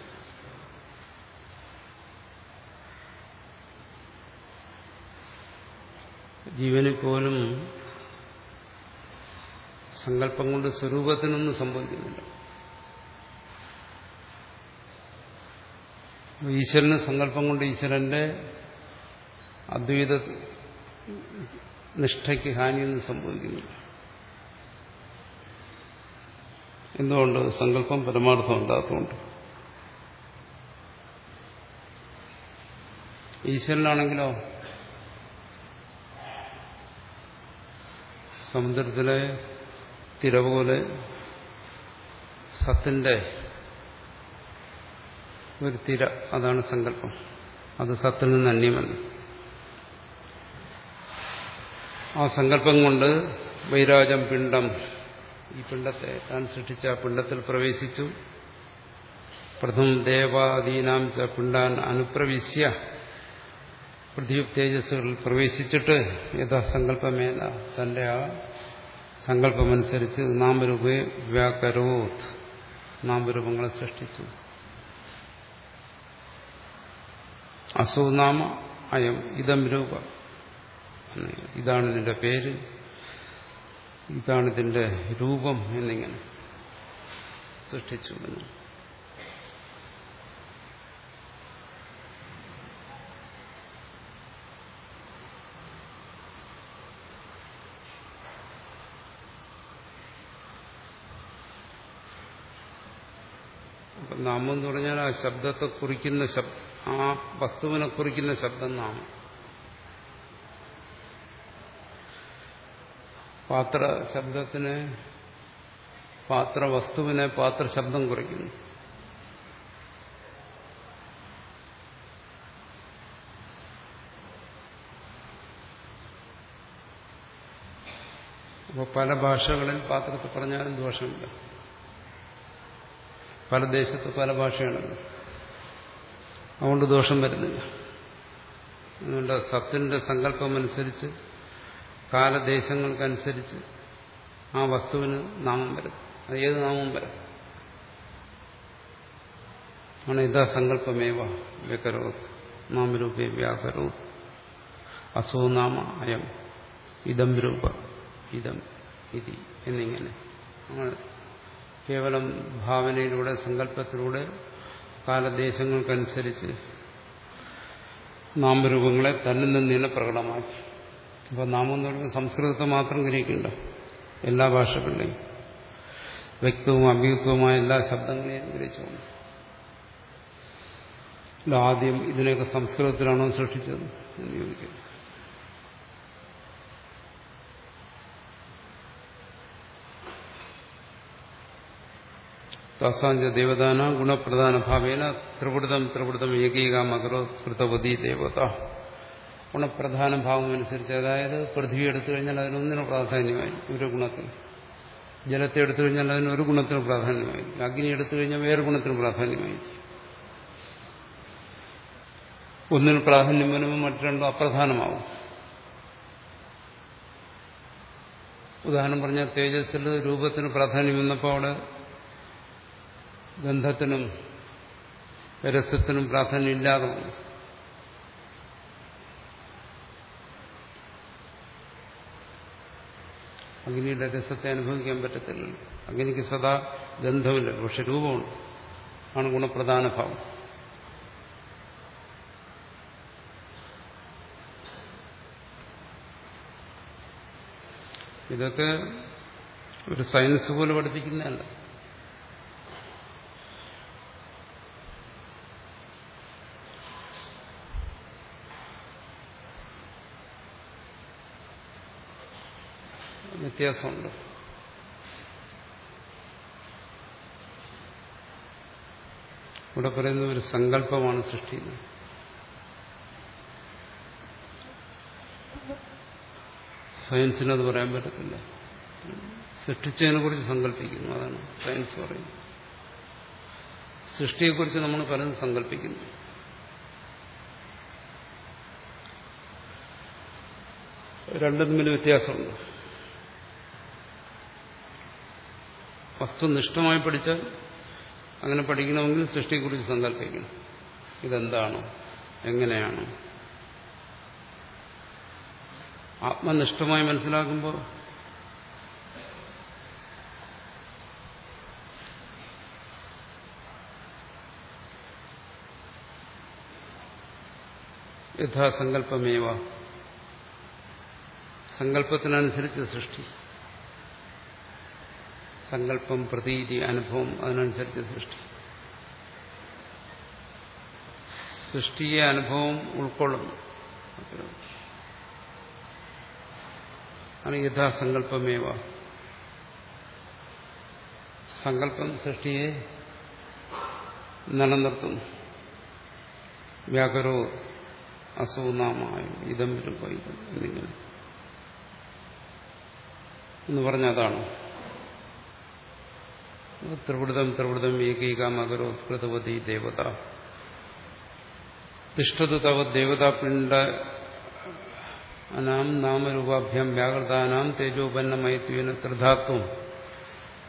Speaker 1: ജീവനിൽ പോലും സങ്കല്പം കൊണ്ട് സ്വരൂപത്തിനൊന്നും സംഭവിക്കുന്നില്ല. ഈശ്വരന് സങ്കല്പം കൊണ്ട് ഈശ്വരന്റെ അദ്വൈത നിഷ്ഠയ്ക്ക് ഹാനിയൊന്നും സംഭവിക്കുന്നില്ല. എന്തുകൊണ്ട്? സങ്കല്പം പരമാർത്ഥം ഉണ്ടാകത്തുകൊണ്ട് ഈശ്വരനാണെങ്കിലോ സമുദ്രത്തിലെ തിര പോലെ സത്തിന്റെ ഒരു തിര അതാണ് സങ്കല്പം. അത് സത്തിൽ നിന്ന് അന്യമല്ല. ആ സങ്കല്പം കൊണ്ട് വൈരാജം പിണ്ഡം ഈ പിണ്ടത്തെ താൻ സൃഷ്ടിച്ച പിണ്ടത്തിൽ പ്രവേശിച്ചു. പ്രഥമം ദേവാദീനാം ച പിണ്ടാൻ അനുപ്രവിശ്യ. പൃഥ്വി തേജസ്സുകളിൽ പ്രവേശിച്ചിട്ട് യഥാസങ്കല്പമേന തന്റെ ആ സങ്കല്പമനുസരിച്ച് നാമരൂപേ വ്യാകരോത് നാമരൂപങ്ങളെ സൃഷ്ടിച്ചു. അസുനാമ അയം ഇതം രൂപ. ഇതാണ് ഇതിന്റെ പേര്. ഇതാണ് ഇതിന്റെ രൂപം എന്നിങ്ങനെ സൃഷ്ടിച്ചു. എന്ന് അപ്പൊ നാമം എന്ന് പറഞ്ഞാൽ ആ ശബ്ദത്തെ കുറിക്കുന്ന ആ വസ്തുവിനെ കുറിക്കുന്ന ശബ്ദം നാമം പാത്ര ശബ്ദത്തിന് പാത്രവസ്തുവിനെ പാത്ര ശബ്ദം കുറിക്കുന്നു അപ്പോൾ പല ഭാഷകളിൽ പാത്രത്തെ പറഞ്ഞാലും ദോഷമില്ല. പല ദേശത്ത് പല ഭാഷയാണല്ലോ അതുകൊണ്ട് ദോഷം വരുന്നില്ല. അതുകൊണ്ട് സത്തിന്റെ സങ്കല്പമനുസരിച്ച് കാലദേശങ്ങൾക്കനുസരിച്ച് ആ വസ്തുവിന് നാമം വരും. അത് ഏത് നാമവും വരും. ആണ് ഇതാ സങ്കല്പമേവ വ്യകരോത്. നാമരൂപേ വ്യാകരോത്. അസോ നാമ അയം. ഇതം രൂപ. ഇതം ഇതി എന്നിങ്ങനെ. അങ്ങനെ കേവലം ഭാവനയിലൂടെ സങ്കല്പത്തിലൂടെ കാലദേശങ്ങൾക്കനുസരിച്ച് നാമരൂപങ്ങളെ തന്നിൽ നിന്ന് പ്രകടമാക്കി അപ്പോൾ നാമം എന്ന് പറയുമ്പോൾ സംസ്കൃതത്തെ മാത്രം ഗ്രഹിക്കണ്ട. എല്ലാ ഭാഷകളിലെയും. വ്യക്തവും അഭ്യുക്തവുമായ എല്ലാ ശബ്ദങ്ങളെയും ഗ്രഹിച്ചുകൊണ്ട് ആദ്യം ഇതിനെയൊക്കെ സംസ്കൃതത്തിലാണോ സൃഷ്ടിച്ചത് എന്ന് ചോദിക്കുന്നു താസാഞ്ച ദേവതാന ഗുണപ്രധാന ഭാവേന ത്രിപുടിതം ത്രിവൃതം ഏകീകാമകരോ കൃതവതി ദേവത. ഗുണപ്രധാന ഭാവം അനുസരിച്ച് അതായത് പൃഥ്വി എടുത്തു കഴിഞ്ഞാൽ അതിനൊന്നിന് പ്രാധാന്യമായി ഒരു ഗുണത്തിന്. ജലത്തെ എടുത്തു കഴിഞ്ഞാൽ അതിന് ഒരു ഗുണത്തിന് പ്രാധാന്യമായി. അഗ്നി എടുത്തു കഴിഞ്ഞാൽ വേറെ ഗുണത്തിന് പ്രാധാന്യമായി. ഒന്നിന് പ്രാധാന്യം വരുമ്പോൾ മറ്റു രണ്ടും അപ്രധാനമാവും. ഉദാഹരണം പറഞ്ഞാൽ തേജസ്സിൽ രൂപത്തിന് പ്രാധാന്യം വന്നപ്പോൾ അവിടെ ഗന്ധത്തിനും രസത്തിനും പ്രാധാന്യം ഇല്ലാതെ അഗ്നിയുടെ രസത്തെ അനുഭവിക്കാൻ പറ്റത്തില്ലല്ലോ അഗ്നിക്ക് സദാ ഗന്ധമില്ല പക്ഷെ രൂപമുണ്ട്. ആണ് ഗുണപ്രധാന ഭാവം. ഇതൊക്കെ ഒരു സയൻസ് പോലെ പഠിപ്പിക്കുന്നതല്ല. വ്യത്യാസമുണ്ട്. ഇവിടെ പറയുന്ന ഒരു സങ്കല്പമാണ് സൃഷ്ടിക്കുന്നത് സയൻസിനത് പറയാൻ പറ്റത്തില്ല. സൃഷ്ടിച്ചതിനെ കുറിച്ച് സങ്കല്പിക്കുന്നു അതാണ് സയൻസ് പറയുന്നത്. സൃഷ്ടിയെക്കുറിച്ച് നമ്മൾ പലതും സങ്കല്പിക്കുന്നു. രണ്ടും തമ്മിൽ വ്യത്യാസമുണ്ട്. വസ്തുനിഷ്ഠമായി പഠിച്ചാൽ അങ്ങനെ പഠിക്കണമെങ്കിൽ സൃഷ്ടിയെക്കുറിച്ച് സങ്കല്പിക്കണം. ഇതെന്താണ്? എങ്ങനെയാണ്? ആത്മനിഷ്ഠമായി മനസ്സിലാക്കുമ്പോൾ യഥാസങ്കല്പമേവ? സങ്കല്പത്തിനനുസരിച്ച് സൃഷ്ടി. സങ്കല്പം പ്രതീതി അനുഭവം അതിനനുസരിച്ച് സൃഷ്ടി. സൃഷ്ടിയെ അനുഭവം ഉൾക്കൊള്ളുന്നു. ആണ് യഥാസങ്കല്പമേവ. സങ്കല്പം സൃഷ്ടിയെ നിലനിർത്തുന്നു. വ്യാകരോ അസൂനാമായും ഇതം ഇതം എന്നിങ്ങനെ. എന്ന് പറഞ്ഞ അതാണ്. ത്രിവൃതം ത്രിവൃതം ഏകൈകാമകരോ കൃതവതി ദേവത. തിഷ്ഠതു തവ ദേവതാപിണ്ട അനാം നാമരൂപാഭ്യം വ്യാകൃതാനാം തേജോപന്നമയത്വേന ത്രിധാത്വം.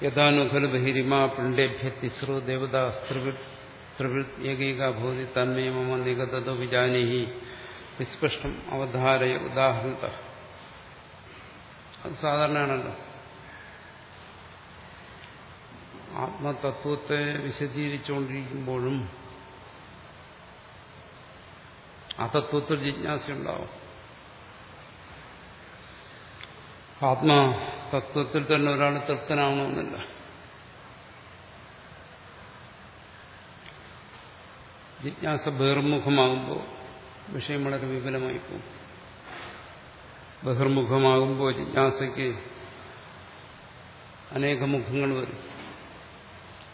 Speaker 1: യഥാനുഖലു ബഹിരിമാ പിണ്ടേഭ്യ തിസ്രോ ദേവതാസ്ത്രിവിട് ത്രിവൃത് ഏകൈകാഭൂതി തന്മയമമ നിഗതോ വിജാനീഹി. വിസ്പഷ്ടം അവധാരയ ഉദാഹരണത അത് സാധാരണയാണല്ലോ. ആത്മതത്വത്തെ വിശദീകരിച്ചുകൊണ്ടിരിക്കുമ്പോഴും ആ തത്വത്തിൽ ജിജ്ഞാസയുണ്ടാവും. ആത്മതത്വത്തിൽ തന്നെ ഒരാൾ തൃപ്തനാവണമെന്നില്ല. ജിജ്ഞാസ ബഹിർമുഖമാകുമ്പോൾ വിഷയം വളരെ വിപുലമായി പോകും ബഹിർമുഖമാകുമ്പോൾ ജിജ്ഞാസയ്ക്ക് അനേക മുഖങ്ങൾ വരും.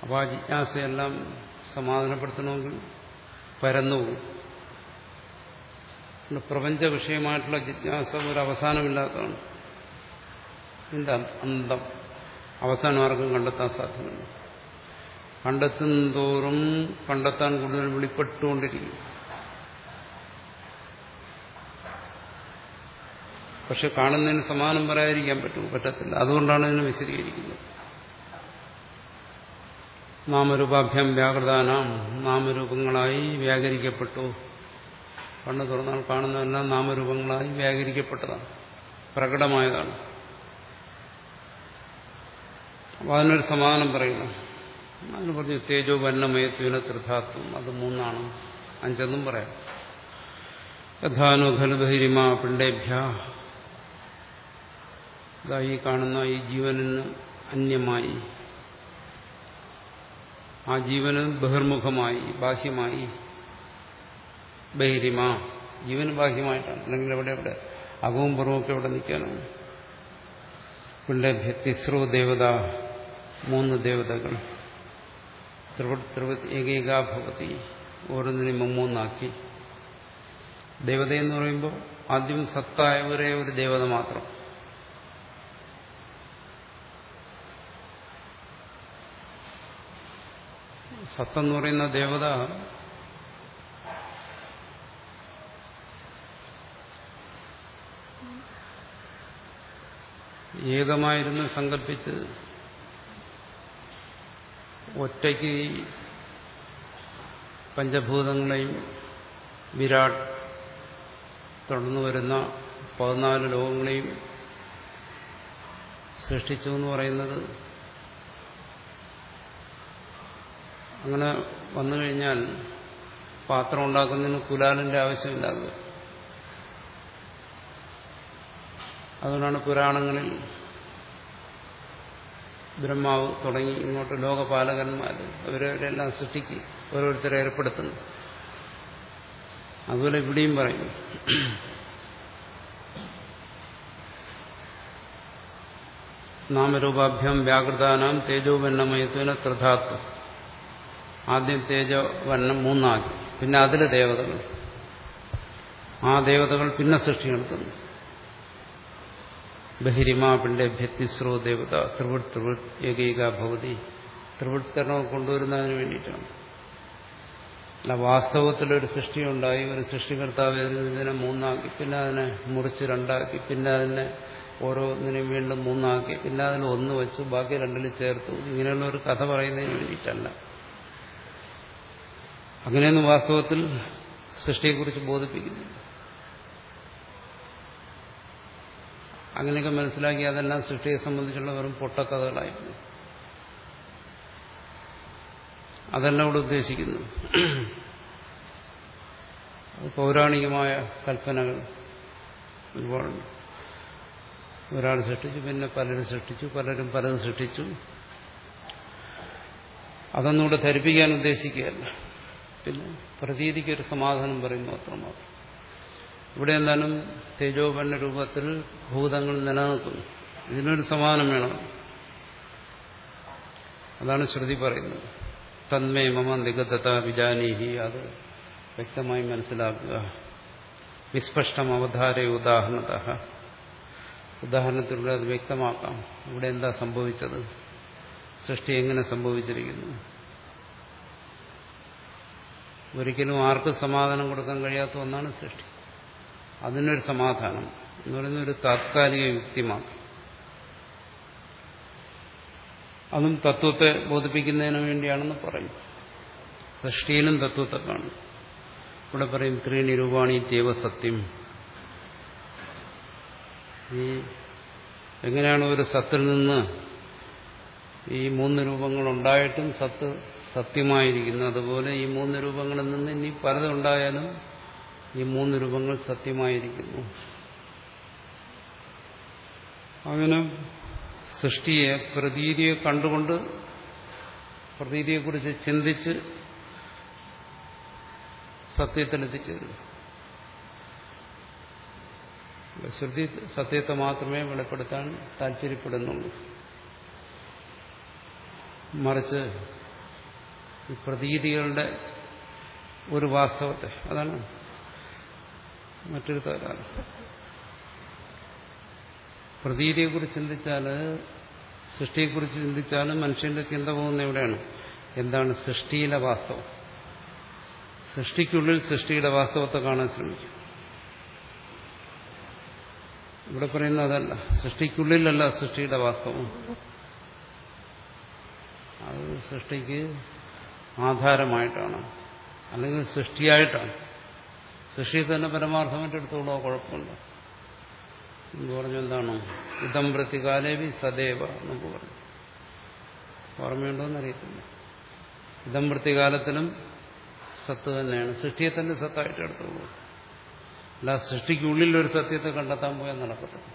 Speaker 1: അപ്പോൾ ആ ജിജ്ഞാസയെല്ലാം സമാധാനപ്പെടുത്തണമെങ്കിൽ പരന്നുപോകും പ്രപഞ്ച വിഷയമായിട്ടുള്ള ജിജ്ഞാസ ഒരു അവസാനമില്ലാത്തതാണ്. ഇതിന്റെ അന്തം അവസാനം ആർക്കും കണ്ടെത്താൻ സാധ്യമല്ല. കണ്ടെത്തുന്തോറും കണ്ടെത്താൻ കൂടുതൽ വെളിപ്പെട്ടുകൊണ്ടിരിക്കും. പക്ഷെ കാണുന്നതിന് സമാനം പറയാതിരിക്കാൻ പറ്റും പറ്റത്തില്ല. അതുകൊണ്ടാണ് ഇതിനെ വിശദീകരിക്കുന്നത്. നാമരൂപാഭ്യം വ്യാകൃതാനാം. നാമരൂപങ്ങളായി വ്യാകരിക്കപ്പെട്ടു. കണ്ണു തുറന്നാൽ കാണുന്നതെല്ലാം നാമരൂപങ്ങളായി വ്യാകരിക്കപ്പെട്ടതാണ്. പ്രകടമായതാണ്. അപ്പൊ അതിനൊരു സമാധാനം പറയുന്നു. അതിന് പറഞ്ഞു തേജോ വന്നമയത്വന തൃഥാത്വം അത് മൂന്നാണ്. അഞ്ചെന്നും പറയാം. യഥാനു ഖൽബഹിരിമ പിണ്ടേഭ്യ ഈ കാണുന്ന ഈ ജീവനിന് അന്യമായി ആ ജീവന് ബഹിർമുഖമായി ബാഹ്യമായി. ബഹിരിമ. ജീവന് ബാഹ്യമായിട്ടാണ്. അല്ലെങ്കിൽ എവിടെ എവിടെ. അകവും പുറമൊക്കെ എവിടെ നിൽക്കാനാണ് പിണ്ടേഭ്യ തിസ്രോ ദേവത മൂന്ന് ദേവതകൾ. ത്രിവൃത് ത്രിവൃത് ഏകൈകാഭവതി ഓരോന്നിനും മൂന്നാക്കി. ദേവതയെന്ന് പറയുമ്പോൾ ആദ്യം സത്തായ ഒരേ ഒരു ദേവത മാത്രം. സത്തെന്ന് പറയുന്ന ദേവത ഏകമായിരുന്നു സങ്കല്പിച്ച് ഒറ്റയ്ക്ക് പഞ്ചഭൂതങ്ങളെയും വിരാട് തുടർന്നു വരുന്ന പതിനാല് ലോകങ്ങളെയും സൃഷ്ടിച്ചു എന്ന് പറയുന്നത് അങ്ങനെ വന്നു കഴിഞ്ഞാൽ പാത്രം ഉണ്ടാക്കുന്നതിന് കുലാലിന്റെ ആവശ്യമില്ലാതെ. അതുകൊണ്ടാണ് പുരാണങ്ങളിൽ ബ്രഹ്മാവ് തുടങ്ങി ഇങ്ങോട്ട് ലോകപാലകന്മാർ അവരവരെല്ലാം സൃഷ്ടിക്ക് ഓരോരുത്തരെ ഏർപ്പെടുത്തുന്നു. അതുപോലെ ഇവിടെയും പറയും. നാമരൂപാഭ്യം വ്യാകൃതാനാം തേജോവന്നമയത്വന ത്രിധാത്വം ആദ്യം തേജവർണം മൂന്നാക്കി. പിന്നെ അതിൽ ദേവതകൾ. ആ ദേവതകൾ പിന്നെ സൃഷ്ടി നടത്തുന്നു ബഹിരിമാ പിന്നെ തിസ്രോ ദേവത ത്രിവൃത് ത്രിവൃത് ഏകൈക ഭവതി. ത്രിവൃത്തരണം കൊണ്ടുവരുന്നതിന് വേണ്ടിയിട്ടാണ്. അല്ല സൃഷ്ടി ഉണ്ടായി ഒരു സൃഷ്ടികർത്താവ് ഇതിനെ മൂന്നാക്കി. പിന്നെ അതിനെ മുറിച്ച് രണ്ടാക്കി. പിന്നെ അതിനെ ഓരോന്നിനെയും വീണ്ടും മൂന്നാക്കി. പിന്നെ അതിനെ ഒന്ന് വെച്ചു ബാക്കി രണ്ടിൽ ചേർത്തു. ഇങ്ങനെയുള്ള ഒരു കഥ പറയുന്നതിന് വേണ്ടിയിട്ടല്ല. അങ്ങനെയൊന്നും വാസ്തവത്തിൽ സൃഷ്ടിയെക്കുറിച്ച് ബോധിപ്പിക്കുന്നില്ല. അങ്ങനെയൊക്കെ മനസ്സിലാക്കി അതെല്ലാം സൃഷ്ടിയെ സംബന്ധിച്ചുള്ള വെറും പൊട്ടക്കഥകളായിരുന്നു. അതല്ല ഇവിടെ ഉദ്ദേശിക്കുന്നു. പൗരാണികമായ കൽപ്പനകൾ ഒരുപാടുണ്ട്. ഒരാൾ സൃഷ്ടിച്ചു പിന്നെ പലരും സൃഷ്ടിച്ചു പലരും പലതും സൃഷ്ടിച്ചു. അതൊന്നും ഇവിടെ ധരിപ്പിക്കാൻ ഉദ്ദേശിക്കുകയല്ല. പിന്നെ പ്രതീതിക്ക് ഒരു സമാധാനം പറയുന്നു അത്രമാത്രം ഇവിടെ എന്തായാലും തേജോപന്ന രൂപത്തിൽ ഭൂതങ്ങൾ നിലനിൽക്കുന്നു. ഇതിനൊരു സമാനം വേണം. അതാണ് ശ്രുതി പറയുന്നത്. തന്മേ മമ നിഗതത വിജാനീഹി അത് വ്യക്തമായി മനസ്സിലാക്കുക. വിസ്പഷ്ടം അവധാര ഉദാഹരണത. ഉദാഹരണത്തിലൂടെ അത് വ്യക്തമാക്കാം. ഇവിടെ എന്താ സംഭവിച്ചത്? സൃഷ്ടി എങ്ങനെ സംഭവിച്ചിരിക്കുന്നു? ഒരിക്കലും ആർക്കും സമാധാനം കൊടുക്കാൻ കഴിയാത്ത ഒന്നാണ് സൃഷ്ടി. അതിനൊരു സമാധാനം എന്ന് പറയുന്ന ഒരു താത്കാലിക യുക്തി മാത്രം. അതും തത്വത്തെ ബോധിപ്പിക്കുന്നതിന് വേണ്ടിയാണെന്ന് പറയും. സൃഷ്ടിയിലും തത്വത്തെ കാണും ഇവിടെ പറയും ത്രീ നിരൂപാണി ദേവസത്യം ഈ എങ്ങനെയാണ് ഒരു സത്തിൽ നിന്ന് ഈ മൂന്ന് രൂപങ്ങൾ ഉണ്ടായിട്ടും സത്ത് സത്യമായിരിക്കുന്നു. അതുപോലെ ഈ മൂന്ന് രൂപങ്ങളിൽ നിന്ന് ഇനി പലതുണ്ടായാലും ഈ മൂന്ന് രൂപങ്ങൾ സത്യമായിരിക്കുന്നു. അങ്ങനെ സൃഷ്ടിയെ പ്രതീതിയെ കണ്ടുകൊണ്ട് പ്രതീതിയെക്കുറിച്ച് ചിന്തിച്ച് സത്യത്തിലെത്തിച്ചേരുന്നു ശ്രുതി സത്യത്തെ മാത്രമേ വെളിപ്പെടുത്താൻ താല്പര്യപ്പെടുന്നുള്ളൂ. മറിച്ച് ഈ പ്രതീതികളുടെ ഒരു വാസ്തവത്തെ. അതാണ് മറ്റൊരു തകരാറ്. പ്രതീതിയെക്കുറിച്ച് ചിന്തിച്ചാൽ സൃഷ്ടിയെക്കുറിച്ച് ചിന്തിച്ചാലും മനുഷ്യന്റെ ചിന്ത പോകുന്ന എവിടെയാണ്? എന്താണ് സൃഷ്ടിയിലെ വാസ്തവം? സൃഷ്ടിക്കുള്ളിൽ സൃഷ്ടിയുടെ വാസ്തവത്തെ കാണാൻ ശ്രമിക്കും. ഇവിടെ പറയുന്ന അതല്ല. സൃഷ്ടിക്കുള്ളിലല്ല സൃഷ്ടിയുടെ വാസ്തവം. അത് സൃഷ്ടിക്ക് ആധാരമായിട്ടാണ്. അല്ലെങ്കിൽ സൃഷ്ടിയായിട്ടാണ്. സൃഷ്ടി തന്നെ പരമാർത്ഥമായിട്ടെടുത്തോളൂ കുഴപ്പമില്ല. എന്ന് പറഞ്ഞു എന്താണ്? ഇതം പ്രതികാലേവി സദൈവ എന്നൊക്കെ പറഞ്ഞു. ഓർമ്മയുണ്ടോ അറിയത്തില്ല ഇതം പ്രതികാലത്തിലും സത്ത് തന്നെയാണ്. സൃഷ്ടിയെ തന്നെ സത്തായിട്ട് എടുത്തോളൂ. അല്ല സൃഷ്ടിക്കുള്ളിൽ ഒരു സത്യത്തെ കണ്ടെത്താൻ പോയാൽ നടക്കത്തില്ല.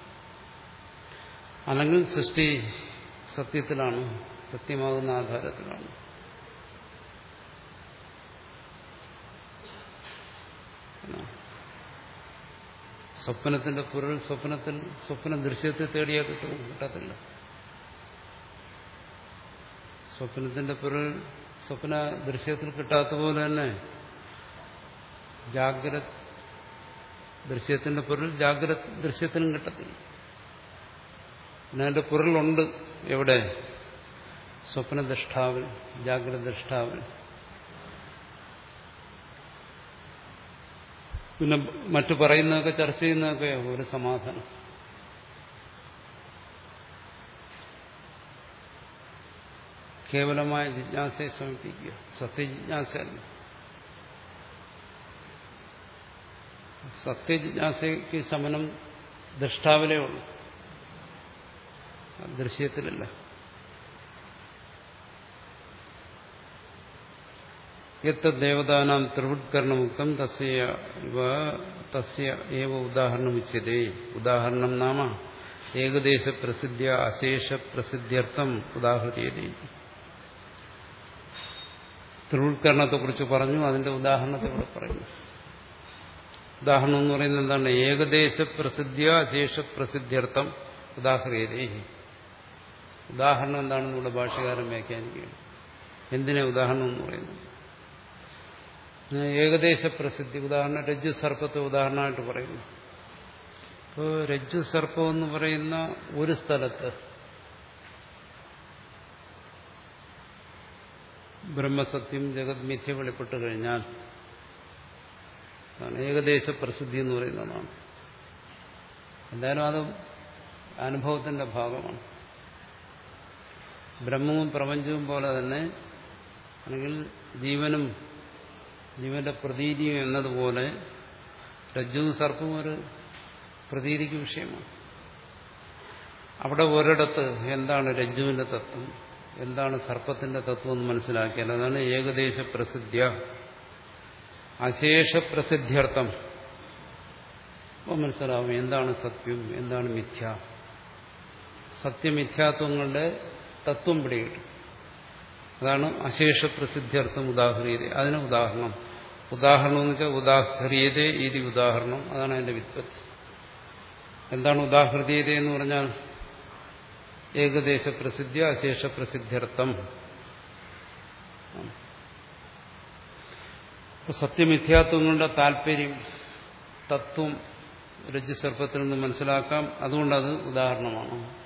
Speaker 1: അല്ലെങ്കിൽ സൃഷ്ടി സത്യത്തിലാണ് സത്യമാകുന്ന ആധാരത്തിലാണ്. സ്വപ്നത്തിന്റെ പൊരുൾ സ്വപ്നത്തിൽ സ്വപ്ന ദൃശ്യത്തെ തേടിയാൽ കിട്ടും. കിട്ടത്തില്ല. സ്വപ്നത്തിന്റെ പൊരുൾ സ്വപ്ന ദൃശ്യത്തിൽ കിട്ടാത്ത പോലെ തന്നെ ജാഗ്രത ദൃശ്യത്തിന്റെ പൊരുൾ ജാഗ്രത ദൃശ്യത്തിനും കിട്ടത്തില്ല. പിന്നെ അതിന്റെ പൊരുളുണ്ട് എവിടെ? സ്വപ്നദൃഷ്ടാവിൽ ജാഗ്രത ദൃഷ്ടാവിൽ പിന്നെ മറ്റു പറയുന്നതൊക്കെ ചർച്ച ചെയ്യുന്നതൊക്കെ ഒരു സമാധാനം. കേവലമായ ജിജ്ഞാസയെ സമീപിക്കുക. സത്യജിജ്ഞാസയല്ല. സത്യജിജ്ഞാസയ്ക്ക് ശമനം ദൃഷ്ടാവിലേ ഉള്ളൂ. ദൃശ്യത്തിലല്ല. യത്ത് ദേവതാനാം ത്രിവൃത്കരണമുക്തം തസ്യ ഇവ തസ്യ ഏവ ഉദാഹരണം ഉച്ചതേ ഉദാഹരണം നാമ ഏകദേശ പ്രസിദ്ധ്യ അശേഷ പ്രസിദ്ധ്യർത്ഥം ഉദാഹൃതീയതേ ത്രിവൃത്കരണത്തെക്കുറിച്ച് പറഞ്ഞു അതിന്റെ ഉദാഹരണത്തെ ഇവിടെ പറഞ്ഞു ഉദാഹരണം എന്ന് പറയുന്നത് എന്താണ്? ഏകദേശ പ്രസിദ്ധ്യ അശേഷ പ്രസിദ്ധ്യർത്ഥം ഉദാഹൃതീയതേ ഉദാഹരണം എന്താണെന്ന് ഇവിടെ ഭാഷകാരൻ വ്യാഖ്യാനിക്കുകയാണ്। എന്തിനാ ഉദാഹരണം എന്ന് പറയുന്നത് ഏകദേശ പ്രസിദ്ധി ഉദാഹരണം രജ്ജു സർപ്പത്തെ ഉദാഹരണമായിട്ട് പറയുന്നു. ഇപ്പോൾ രജ്ജു സർപ്പം എന്ന് പറയുന്ന ഒരു സ്ഥലത്ത് ബ്രഹ്മസത്യം ജഗത് മിഥ്യ വെളിപ്പെട്ട് കഴിഞ്ഞാൽ ഏകദേശ പ്രസിദ്ധി എന്ന് പറയുന്നതാണ് എന്തായാലും അത് അനുഭവത്തിന്റെ ഭാഗമാണ്. ബ്രഹ്മവും പ്രപഞ്ചവും പോലെ തന്നെ അല്ലെങ്കിൽ ജീവനും ജീവന്റെ പ്രതീതി എന്നതുപോലെ രജ്ജു സർപ്പവും ഒരു പ്രതീതിക്ക് വിഷയമാണ്. അവിടെ ഒരിടത്ത് എന്താണ് രജ്ജുവിന്റെ തത്വം? എന്താണ് സർപ്പത്തിന്റെ തത്വം എന്ന് മനസ്സിലാക്കിയാൽ അതാണ് ഏകദേശ പ്രസിദ്ധ്യ. അശേഷ പ്രസിദ്ധ്യർത്ഥം. അപ്പോൾ മനസ്സിലാവും എന്താണ് സത്യം എന്താണ് മിഥ്യ. സത്യമിഥ്യാത്വങ്ങളുടെ തത്വം പിടികിട്ടും അതാണ് അശേഷ പ്രസിദ്ധ്യർത്ഥം ഉദാഹരീത. അതിന് ഉദാഹരണം. ഉദാഹരണം എന്ന് വെച്ചാൽ ഉദാഹരീത ഇതി ഉദാഹരണം. അതാണ് അതിന്റെ വിത്പത്തി എന്താണ് ഉദാഹൃതീയത എന്ന് പറഞ്ഞാൽ? ഏകദേശ പ്രസിദ്ധി അശേഷ പ്രസിദ്ധ്യർത്ഥം സത്യമിഥ്യാത്വങ്ങളുടെ താല്പര്യം തത്വം രജ്ജുസർപ്പത്തിൽ നിന്ന് മനസ്സിലാക്കാം. അതുകൊണ്ടത് ഉദാഹരണമാണ്.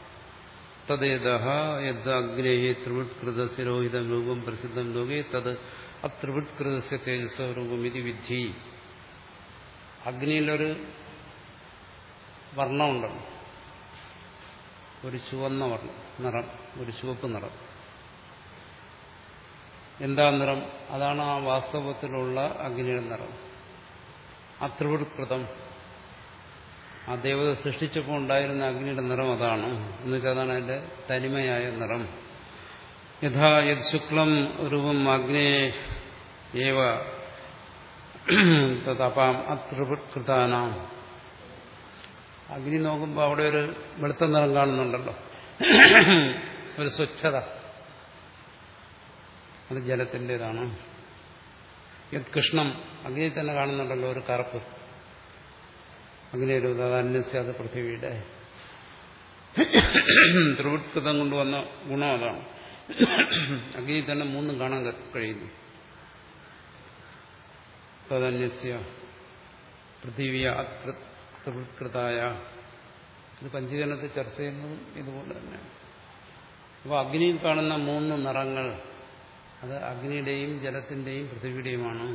Speaker 1: ത്രിവൃത്കൃതസ്യരോഹിതം രൂപം പ്രസിദ്ധം ലോകേ തത് അത്രിവിട്കൃതസ്യ തേജസ്സ രൂപം ഇത് വിധി അഗ്നിയിലൊരു വർണമുണ്ടല്ലോ ഒരു ചുവന്ന വർണം നിറം ഒരു ചുവപ്പ് നിറം. എന്താ നിറം? അതാണ് ആ വാസ്തവത്തിലുള്ള അഗ്നിയുടെ നിറം. അത്രിവൃത്കൃതം. ആ ദേവത സൃഷ്ടിച്ചപ്പോൾ ഉണ്ടായിരുന്ന അഗ്നിയുടെ നിറം അതാണ്. എന്നുവെച്ചാൽ അതാണ് അതിന്റെ തനിമയായ നിറം. യഥാ യത് ശുക്ലം രൂപം അഗ്നേ ഏവ തഥാപാം അത്രിവൃത്കൃതാനാം അഗ്നി നോക്കുമ്പോൾ അവിടെ ഒരു വെളുത്ത നിറം കാണുന്നുണ്ടല്ലോ. ഒരു സ്വച്ഛത. അത് ജലത്തിന്റെതാണ് യത് കൃഷ്ണം അഗ്നി തന്നെ കാണുന്നുണ്ടല്ലോ ഒരു കറുപ്പ്. അഗ്നിയൊരു ഒരു അത് പൃഥ്വിയുടെ കൊണ്ടുവന്ന ഗുണം അതാണ്. അഗ്നി തന്നെ മൂന്നും കാണാൻ കഴിയുന്നു. തദന്യസ്യ പൃഥിവിയ ത്രിവൃത്കൃതായ ഇത് പഞ്ചീകരണത്തിൽ ചർച്ച ചെയ്യുന്നതും ഇതുപോലെ തന്നെ അപ്പോൾ അഗ്നിയിൽ കാണുന്ന മൂന്ന് നിറങ്ങൾ അത് അഗ്നിയുടെയും ജലത്തിന്റെയും പൃഥ്വിയുടെയുമാണ്.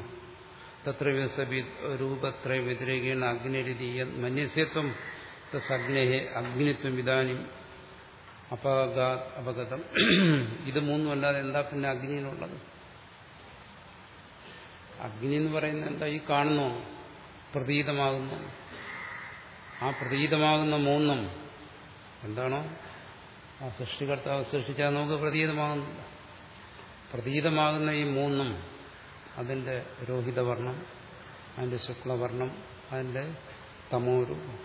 Speaker 1: തത്ര വ്യസപി രൂപത്ര വ്യതിരേകേണ അഗ്നിരീയ മന്യസ്യത്വം തസ്ഗ്നേഹെ അഗ്നിത്വം ഇതാനും അപഗതം ഇത് മൂന്നും അല്ലാതെ എന്താ പിന്നെ അഗ്നിയിലുള്ളത്? അഗ്നി എന്ന് പറയുന്നത് എന്താ? ഈ കാണുന്നു പ്രതീതമാകുന്നു. ആ പ്രതീതമാകുന്ന മൂന്നും എന്താണോ? ആ സൃഷ്ടികർത്താവ് സൃഷ്ടിച്ചാൽ നമുക്ക് പ്രതീതമാകുന്നില്ല പ്രതീതമാകുന്ന ഈ മൂന്നും അതിന്റെ രോഹിതവർണം അതിന്റെ ശുക്ലവർണം അതിന്റെ തമോരൂപം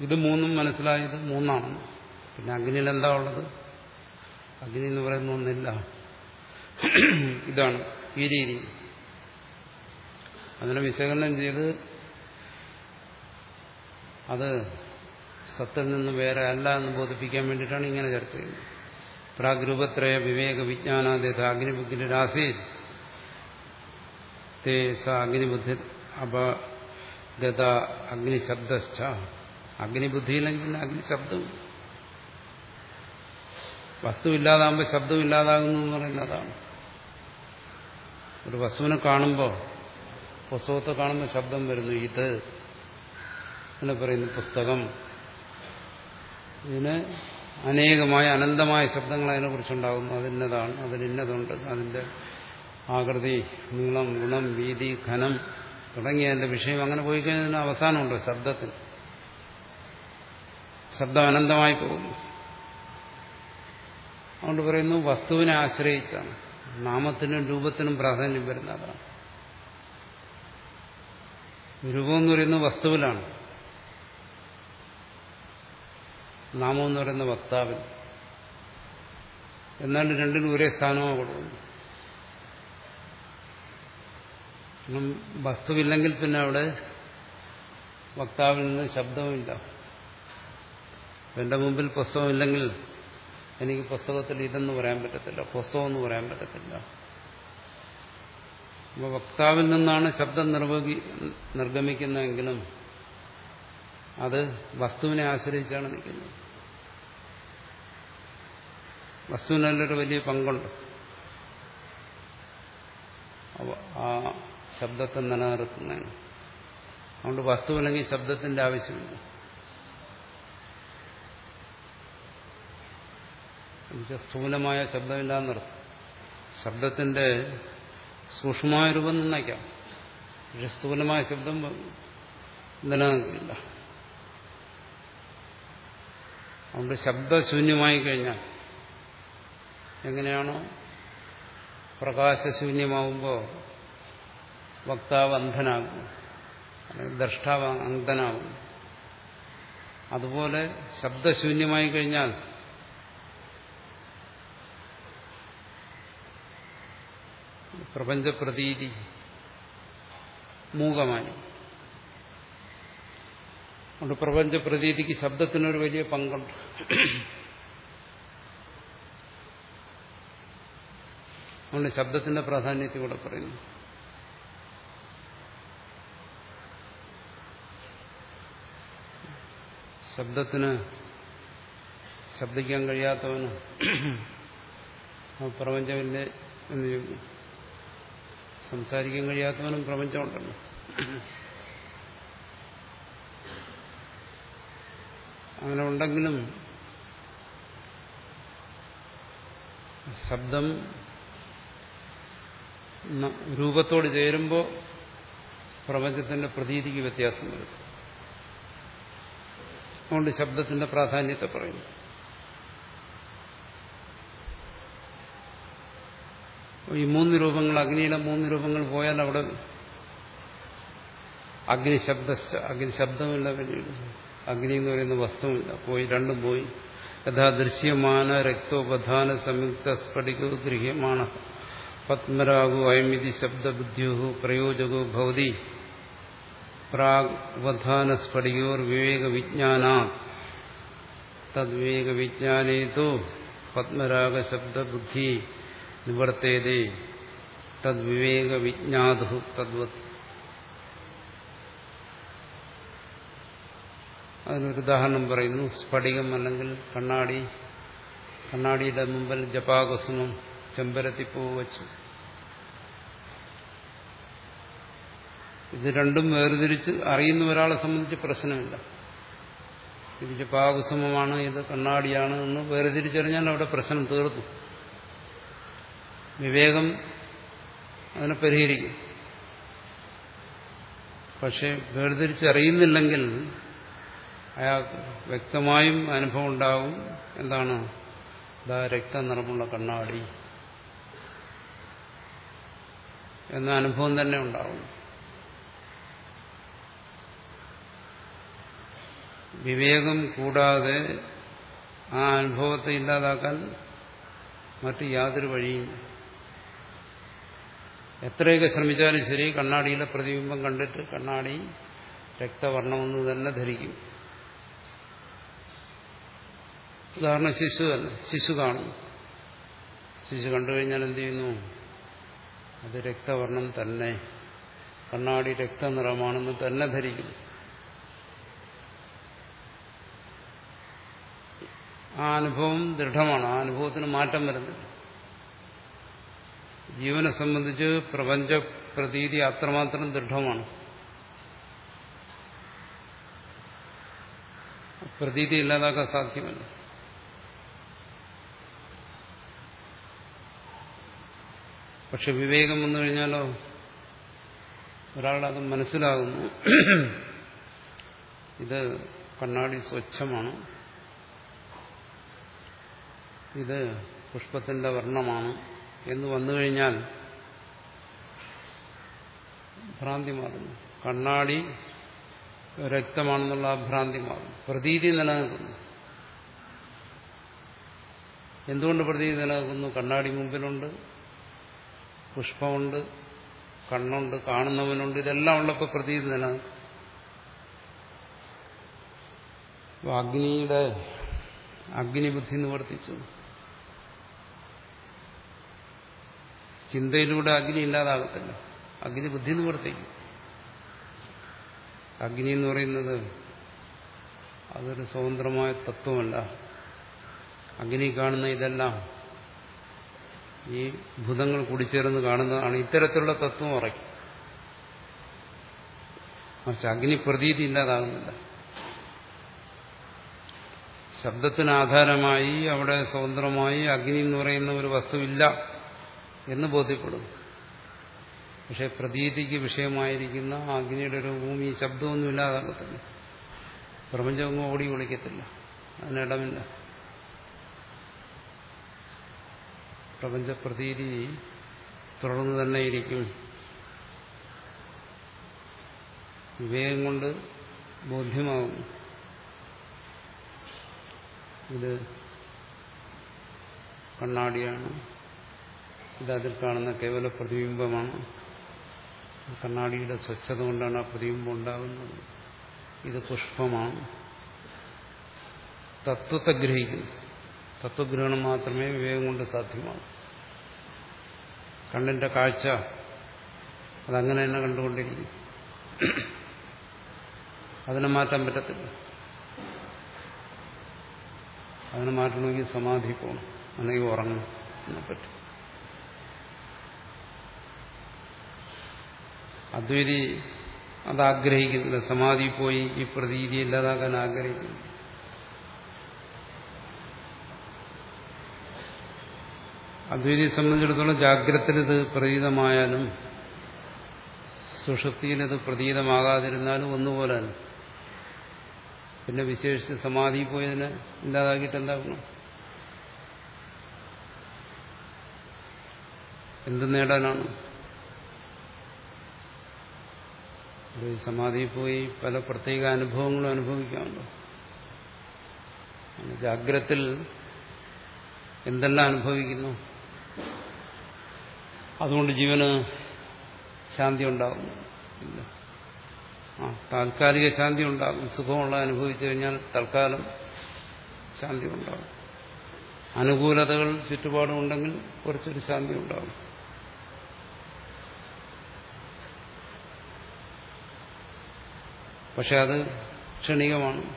Speaker 1: ഇത് മൂന്നും മനസ്സിലായത് മൂന്നാണ് പിന്നെ അഗ്നിയിൽ എന്താ ഉള്ളത്? അഗ്നി എന്ന് പറയുന്ന ഒന്നില്ല. ഇതാണ് ഈ രീതി. അതിനെ വിശകലനം ചെയ്ത് അത് സത്തിൽ നിന്ന് വേറെ അല്ല എന്ന് ബോധിപ്പിക്കാൻ വേണ്ടിയിട്ടാണ് ഇങ്ങനെ ചർച്ച ചെയ്യുന്നത്. പ്രാഗ്രൂപത്രയ വിവേക വിജ്ഞാനാദേത അഗ്നിബുദ്ധിരാസി തേ സ അഗ്നിബുദ്ധി അപഗത അഗ്നിശബ്ദശ്ച. അഗ്നിബുദ്ധിയില്ലെങ്കിൽ പിന്നെ അഗ്നിശബ്ദം വസ്തുവില്ലാതാകുമ്പോൾ ശബ്ദം ഇല്ലാതാകുന്നു എന്ന് പറയുന്നത് അതാണ്. ഒരു വസ്തുവിനെ കാണുമ്പോൾ പുസ്തകത്തെ കാണുമ്പോൾ ശബ്ദം വരുന്നു. ഇത് എന്ന് പറയുന്നു പുസ്തകം. ഇതിന് അനേകമായ അനന്തമായ ശബ്ദങ്ങൾ അതിനെക്കുറിച്ചുണ്ടാകുന്നു. അതിന്നതാണ് അതിനിന്നതുണ്ട് അതിന്റെ ആകൃതി നീളം ഗുണം വീതി ഘനം തുടങ്ങിയ എന്റെ വിഷയം അങ്ങനെ പോയി കഴിഞ്ഞാൽ അവസാനമുണ്ട് ശബ്ദത്തിന്. ശബ്ദം അനന്തമായി പോകുന്നു. അതുകൊണ്ട് പറയുന്നു വസ്തുവിനെ ആശ്രയിച്ചാണ്. നാമത്തിനും രൂപത്തിനും പ്രാധാന്യം വരുന്ന അതാണ്. രൂപം എന്ന് പറയുന്നത് വസ്തുവിലാണ്. നാമം എന്ന് പറയുന്ന വക്താവിൽ എന്നാലും രണ്ടിനും ഒരേ സ്ഥാനമാണ് കൊടുക്കുന്നു വസ്തുവില്ലെങ്കിൽ പിന്നെ അവിടെ വക്താവിൽ നിന്ന് ശബ്ദവുമില്ല. എന്റെ മുമ്പിൽ പുസ്തകമില്ലെങ്കിൽ എനിക്ക് പുസ്തകത്തിൽ ഇതെന്ന് പറയാൻ പറ്റത്തില്ല പുസ്തകം എന്ന് പറയാൻ പറ്റത്തില്ല. അപ്പോൾ വക്താവിൽ നിന്നാണ് ശബ്ദം നിർവഹി നിർഗമിക്കുന്നതെങ്കിലും അത് വസ്തുവിനെ ആശ്രയിച്ചാണ് നിൽക്കുന്നത്. വസ്തുവിനല്ലൊരു വലിയ പങ്കുണ്ട്. ആ ശബ്ദത്തെ നിലനിർത്തുന്നതിന്. അതുകൊണ്ട് വസ്തുവില്ലെങ്കിൽ ശബ്ദത്തിന്റെ ആവശ്യമില്ല. സ്ഥൂലമായ ശബ്ദമില്ലാന്നർത്ഥം ശബ്ദത്തിന്റെ സൂക്ഷ്മമായ രൂപം നന്നയ്ക്കാം. പക്ഷെ സ്ഥൂലമായ ശബ്ദം നിലനിൽക്കില്ല. അതുകൊണ്ട് ശബ്ദശൂന്യമായി കഴിഞ്ഞാൽ എങ്ങനെയാണോ പ്രകാശശൂന്യമാവുമ്പോൾ വക്താവ് അന്ധനാകും അല്ലെങ്കിൽ ദ്രഷ്ടാവ് അന്ധനാകും അതുപോലെ ശബ്ദശൂന്യമായി കഴിഞ്ഞാൽ പ്രപഞ്ചപ്രതീതി മൂകമായി. അതുകൊണ്ട് പ്രപഞ്ചപ്രതീതിക്ക് ശബ്ദത്തിനൊരു വലിയ പങ്കുണ്ട്. അതുകൊണ്ട് ശബ്ദത്തിന്റെ പ്രാധാന്യത്തെ കൂടെ പറയുന്നു. ശബ്ദത്തിന് ശബ്ദിക്കാൻ കഴിയാത്തവന് പ്രപഞ്ചമില്ലേ എന്ന് ചോദിക്കും. സംസാരിക്കാൻ കഴിയാത്തവനും പ്രപഞ്ചമുണ്ടല്ലോ. അങ്ങനെ ഉണ്ടെങ്കിലും ശബ്ദം രൂപത്തോട് ചേരുമ്പോൾ പ്രപഞ്ചത്തിന്റെ പ്രതീതിക്ക് വ്യത്യാസം വരും. അതുകൊണ്ട് ശബ്ദത്തിന്റെ പ്രാധാന്യത്തെ പറയുന്നു. ഈ മൂന്ന് രൂപങ്ങൾ അഗ്നിയിലെ മൂന്ന് രൂപങ്ങൾ പോയാൽ അവിടെ അഗ്നിശബ്ദ അഗ്നിശബ്ദമില്ല പിന്നീട്. അഗ്നി എന്ന് പറയുന്ന വസ്തുവില്ല. പോയി രണ്ടും പോയി. യഥാ ദൃശ്യമാന രക്തോപധാന സംയുക്ത സ്ഫടികോ ഗൃഹ്യമാണ്. പത്മരാഗു അയമിതി ശബ്ദബുദ്ധ്യു പ്രയോജകോ ഭവതി. സ്ഫടികോർ വിവേക വിജ്ഞാന തദ്വിവേക വിജ്ഞാനേതു പത്മരാഗ ശബ്ദബുദ്ധി നിവർത്തേതേ തദ്വിവേക വിജ്ഞാതു തദ്വത് അതിനൊരു ഉദാഹരണം പറയുന്നു സ്ഫടികം അല്ലെങ്കിൽ കണ്ണാടി. കണ്ണാടിയുടെ മുമ്പിൽ ജപാകുസുമം ചെമ്പരത്തിപ്പൂ വച്ചു ഇത് രണ്ടും വേർതിരിച്ച് അറിയുന്ന ഒരാളെ സംബന്ധിച്ച് പ്രശ്നമില്ല. ഇത് ജപാകുസുമമാണ് ഇത് കണ്ണാടിയാണ് എന്ന് വേർതിരിച്ചറിഞ്ഞാൽ അവിടെ പ്രശ്നം തീർത്തു വിവേകം അതിനെ പരിഹരിക്കും. പക്ഷെ വേർതിരിച്ചറിയുന്നില്ലെങ്കിൽ അയാൾക്ക് വ്യക്തമായും അനുഭവം ഉണ്ടാകും എന്താണ് ഇതാ രക്തനിറമുള്ള കണ്ണാടി. എന്ന അനുഭവം തന്നെ ഉണ്ടാകും. വിവേകം കൂടാതെ ആ അനുഭവത്തെ ഇല്ലാതാക്കാൻ മറ്റ് യാതൊരു വഴിയും എത്രയൊക്കെ ശ്രമിച്ചാലും ശരി കണ്ണാടിയിലെ പ്രതിബിംബം കണ്ടിട്ട് കണ്ണാടി രക്തവർണമെന്ന് തന്നെ ധരിക്കും. ഉദാഹരണം ശിശു തന്നെ ശിശു കാണും. ശിശു കണ്ടു കഴിഞ്ഞാൽ എന്ത് ചെയ്യുന്നു? അത് രക്തവർണം തന്നെ കണ്ണാടി രക്തനിറമാണെന്ന് തന്നെ ധരിക്കുന്നു ആ അനുഭവം ദൃഢമാണ്. ആ അനുഭവത്തിന് മാറ്റം വരുന്നില്ല ജീവനെ സംബന്ധിച്ച് പ്രപഞ്ച പ്രതീതി അത്രമാത്രം ദൃഢമാണ്. പ്രതീതി ഇല്ലാതാക്കാൻ സാധ്യമല്ല. പക്ഷെ വിവേകം വന്നു കഴിഞ്ഞാലോ ഒരാളത് മനസ്സിലാകുന്നു. ഇത് കണ്ണാടി സ്വച്ഛമാണ്. ഇത് പുഷ്പത്തിന്റെ വർണമാണ് എന്ന് വന്നു കഴിഞ്ഞാൽ ഭ്രാന്തി മാറുന്നു. കണ്ണാടി രക്തമാണെന്നുള്ള ആ ഭ്രാന്തി മാറുന്നു. പ്രതീതി നിലനിൽക്കുന്നു. എന്തുകൊണ്ട് പ്രതീതി നിലനിൽക്കുന്നു? കണ്ണാടി മുമ്പിലുണ്ട് പുഷ്പമുണ്ട് കണ്ണുണ്ട് കാണുന്നവനുണ്ട് ഇതെല്ലാം ഉള്ളപ്പോൾ പ്രതീതി നിലനിൽക്കും അഗ്നിയുടെ അഗ്നിബുദ്ധി നിവർത്തിച്ചു. ചിന്തയിലൂടെ അഗ്നി ഇല്ലാതാകത്തില്ല. അഗ്നി ബുദ്ധി നിവർത്തിക്കും അഗ്നി എന്ന് പറയുന്നത് അതൊരു സ്വതന്ത്രമായ തത്വമല്ല. അഗ്നി കാണുന്ന ഇതെല്ലാം ഈ ഭൂതങ്ങൾ കൂടിച്ചേർന്ന് കാണുന്നതാണ് ഇത്തരത്തിലുള്ള തത്വം ഉറയ്ക്കും. മറിച്ച് അഗ്നി പ്രതീതി ഇല്ലാതാകുന്നില്ല. ശബ്ദത്തിന് ആധാരമായി അവിടെ സ്വതന്ത്രമായി അഗ്നി എന്ന് പറയുന്ന ഒരു വസ്തുവില്ല. എന്ന് ബോധ്യപ്പെടും. പക്ഷെ പ്രതീതിക്ക് വിഷയമായിരിക്കുന്ന അഗ്നിയുടെ രൂപവും ഈ ശബ്ദമൊന്നും ഇല്ലാതാകത്തില്ല പ്രപഞ്ചമൊന്നും ഓടി ഒളിക്കത്തില്ല അതിനിടമില്ല പ്രപഞ്ച പ്രതീതി തുടർന്ന് തന്നെ ഇരിക്കും. വിവേകം കൊണ്ട് ബോധ്യമാകും ഇത് കണ്ണാടിയാണ്. ഇത് അതിൽ കാണുന്ന കേവല പ്രതിബിംബമാണ്. കണ്ണാടിയുടെ സ്വച്ഛത കൊണ്ടാണ് ആ പ്രതിബിംബം ഉണ്ടാകുന്നത്. ഇത് പുഷ്പമാണ്. തത്വത്തെ ഗ്രഹിക്കുന്നു. തത്വഗ്രഹണം മാത്രമേ വിവേകം കൊണ്ട് സാധ്യമാകൂ കണ്ണിന്റെ കാഴ്ച അതങ്ങനെ തന്നെ കണ്ടുകൊണ്ടിരിക്കും അതിനെ മാറ്റാൻ പറ്റത്തില്ല. അതിനെ മാറ്റണമെങ്കിൽ സമാധി പോകണം. അല്ലെങ്കിൽ ഉറങ്ങണം. എന്നെ പറ്റും. അദ്വൈതി അത് ആഗ്രഹിക്കുന്നില്ല സമാധി പോയി ഈ പ്രതീതി ഇല്ലാതാക്കാൻ ആഗ്രഹിക്കുന്നു. അദ്വൈതിയെ സംബന്ധിച്ചിടത്തോളം ജാഗ്രതത്തിനത് പ്രതീതമായാലും സുഷുപ്തിയിൽ ഇത് പ്രതീതമാകാതിരുന്നാലും ഒന്നുപോലെ പിന്നെ വിശേഷിച്ച് സമാധി പോയതിനെ ഇല്ലാതാക്കിയിട്ട് എന്താക്കണം എന്ത് നേടാനാണ് ഒരു സമാധിയിൽ പോയി പല പ്രത്യേക അനുഭവങ്ങളും അനുഭവിക്കാമല്ലോ. ജാഗ്രത്തിൽ എന്തെല്ലാം അനുഭവിക്കുന്നു? അതുകൊണ്ട് ജീവന് ശാന്തി ഉണ്ടാകും ആ താൽക്കാലിക ശാന്തി ഉണ്ടാകും. സുഖമുള്ള അനുഭവിച്ചു കഴിഞ്ഞാൽ തൽക്കാലം ശാന്തി ഉണ്ടാകും. അനുകൂലതകൾ ചുറ്റുപാടുമുണ്ടെങ്കിൽ കുറച്ചൊരു ശാന്തി ഉണ്ടാകും. പക്ഷെ അത് ക്ഷണികമാണ്.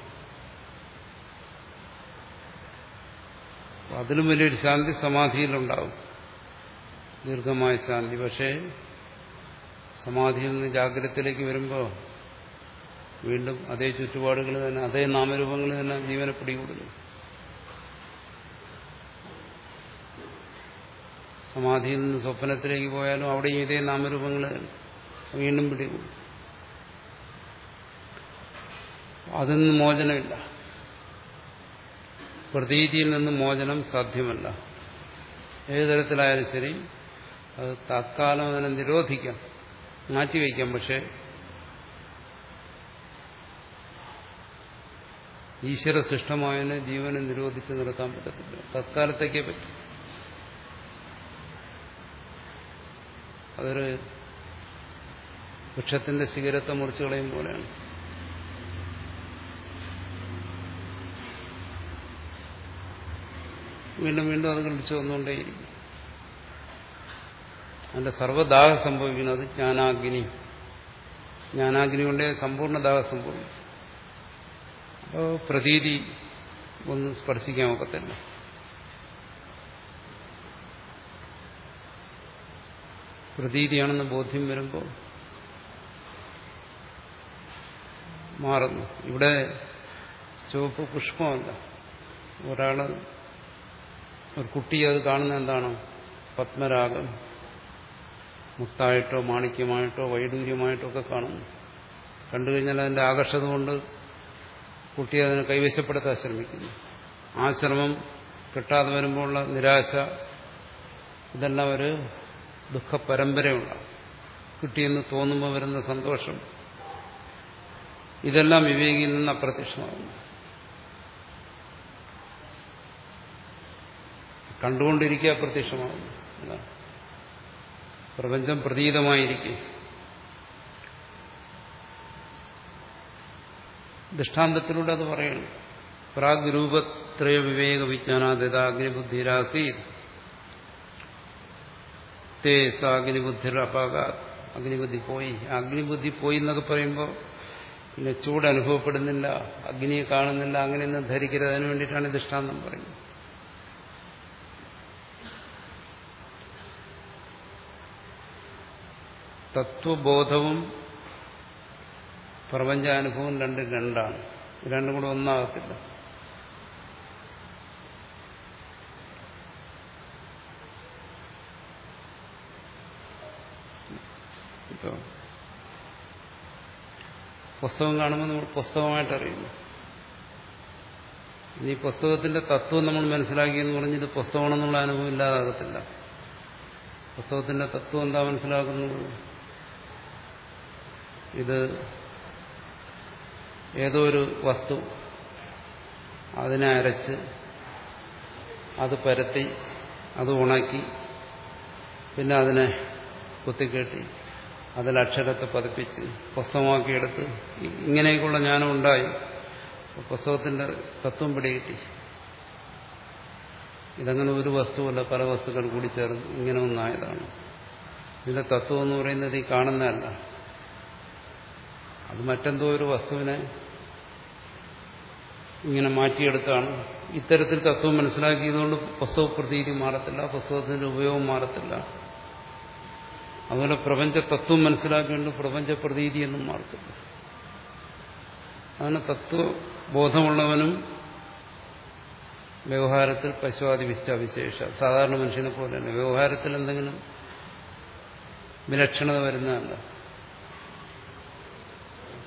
Speaker 1: അതിലും വലിയൊരു ശാന്തി സമാധിയിലുണ്ടാവും. ദീർഘമായ ശാന്തി. പക്ഷേ സമാധിയിൽ നിന്ന് ജാഗ്രതത്തിലേക്ക് വരുമ്പോൾ വീണ്ടും അതേ ചുറ്റുപാടുകൾ തന്നെ അതേ നാമരൂപങ്ങൾ തന്നെ ജീവനെ പിടികൂടുന്നു. സമാധിയിൽ നിന്ന് സ്വപ്നത്തിലേക്ക് പോയാലും അവിടെയും ഇതേ നാമരൂപങ്ങൾ വീണ്ടും പിടികൂടും. അതിൽ നിന്ന് മോചനമില്ല. പ്രതീതിയിൽ നിന്ന് മോചനം സാധ്യമല്ല. ഏത് തരത്തിലായാലും ശരി അത് തത്കാലം അതിനെ നിരോധിക്കാം മാറ്റിവെക്കാം പക്ഷെ ഈശ്വര സൃഷ്ടമായതിനെ ജീവനെ നിരോധിച്ച് നിർത്താൻ പറ്റത്തില്ല. തത്കാലത്തേക്കേ പറ്റും. അതൊരു വൃക്ഷത്തിന്റെ ശിഖരത്തെ മുറിച്ചു കളയും പോലെയാണ്. വീണ്ടും വീണ്ടും അത് കളിച്ചു വന്നുകൊണ്ടേയിരിക്കും. അതിന്റെ സർവദാഹം സംഭവിക്കുന്നത് ജ്ഞാനാഗ്നി. ജ്ഞാനാഗ്നി കൊണ്ടേ സമ്പൂർണ ദാഹം സംഭവിക്കും. അപ്പോൾ പ്രതീതി ഒന്ന് സ്പർശിക്കാൻ ഒക്കത്തില്ല. പ്രതീതിയാണെന്ന് ബോധ്യം വരുമ്പോൾ മാറുന്നു. ഇവിടെ ചുവപ്പ് പുഷ്പമല്ല. ഒരാൾ ഒരു കുട്ടി അത് കാണുന്ന എന്താണ്? പത്മരാഗം. മുത്തായിട്ടോ മാണിക്യമായിട്ടോ വൈഡൂര്യമായിട്ടോ ഒക്കെ കാണുന്നു കണ്ടു കഴിഞ്ഞാൽ അതിന്റെ ആകർഷത കൊണ്ട് കുട്ടി അതിനെ കൈവശപ്പെടുത്താൻ ശ്രമിക്കുന്നു. ആ ശ്രമം കിട്ടാതെ വരുമ്പോഴുള്ള നിരാശ ഇതെല്ലാം ഒരു ദുഃഖപരമ്പരയുണ്ടാകും കിട്ടിയെന്ന് തോന്നുമ്പോൾ വരുന്ന സന്തോഷം. ഇതെല്ലാം വിവേകിയിൽ നിന്ന് അപ്രത്യക്ഷമാകുന്നു. കണ്ടുകൊണ്ടിരിക്കുക പ്രത്യക്ഷമാകുന്നു പ്രപഞ്ചം പ്രതീതമായിരിക്കും. ദൃഷ്ടാന്തത്തിലൂടെ അത് പറയണം. പ്രാഗ് രൂപത്രയ വിവേക വിജ്ഞാനാദിത അഗ്നിബുദ്ധിരാസി തേ അഗ്നിബുദ്ധി പോയി. അഗ്നിബുദ്ധി പോയി എന്നൊക്കെ പറയുമ്പോൾ പിന്നെ ചൂട് അനുഭവപ്പെടുന്നില്ല അഗ്നിയെ കാണുന്നില്ല അങ്ങനെയൊന്നും ധരിക്കരുത്. അതിനു വേണ്ടിയിട്ടാണ് ദൃഷ്ടാന്തം പറയുന്നത്. തത്വബോധവും പ്രപഞ്ചാനുഭവം രണ്ടും രണ്ടാണ്. രണ്ടും കൂടെ ഒന്നാകത്തില്ല. പുസ്തകം കാണുമ്പോൾ നമ്മൾ പുസ്തകമായിട്ട് അറിയുന്നു. ഇനി പുസ്തകത്തിന്റെ തത്വം നമ്മൾ മനസ്സിലാക്കിയെന്ന് പറഞ്ഞത് പുസ്തകമാണെന്നുള്ള അനുഭവം ഇല്ലാതാകത്തില്ല. പുസ്തകത്തിന്റെ തത്വം എന്താ മനസ്സിലാക്കുന്നത്? ഇത് ഏതോ ഒരു വസ്തു അതിനെ അരച്ച് അത് പരത്തി അത് ഉണക്കി പിന്നെ അതിനെ കുത്തിക്കെട്ടി അതിൽ അക്ഷരത്തെ പതിപ്പിച്ച് പുസ്തകമാക്കിയെടുത്ത് ഇങ്ങനെയൊക്കെയുള്ള ജ്ഞാനം ഉണ്ടായി. പുസ്തകത്തിന്റെ തത്വം പിടികിട്ടി. ഇതങ്ങനെ ഒരു വസ്തുവല്ല പല വസ്തുക്കൾ കൂടി ചേർന്ന് ഇങ്ങനെ ഒന്നായതാണ്. ഇതിന്റെ തത്വം എന്ന് പറയുന്നത് ഈ കാണുന്നതല്ല. അത് മറ്റെന്തോ ഒരു വസ്തുവിനെ ഇങ്ങനെ മാറ്റിയെടുത്താണ്. ഇത്തരത്തിൽ തത്വം മനസ്സിലാക്കിയതുകൊണ്ട് പുസ്തക പ്രതീതി മാറത്തില്ല പുസ്തകത്തിന്റെ ഉപയോഗം മാറത്തില്ല. അതുപോലെ പ്രപഞ്ച തത്വം മനസ്സിലാക്കിയതുകൊണ്ട് പ്രപഞ്ച പ്രതീതി എന്നും മാറത്തില്ല. അങ്ങനെ തത്വബോധമുള്ളവനും വ്യവഹാരത്തിൽ പശുവാദി വിശേഷ സാധാരണ മനുഷ്യനെ പോലെ തന്നെ വ്യവഹാരത്തിൽ എന്തെങ്കിലും വിലക്ഷണത വരുന്നതല്ല.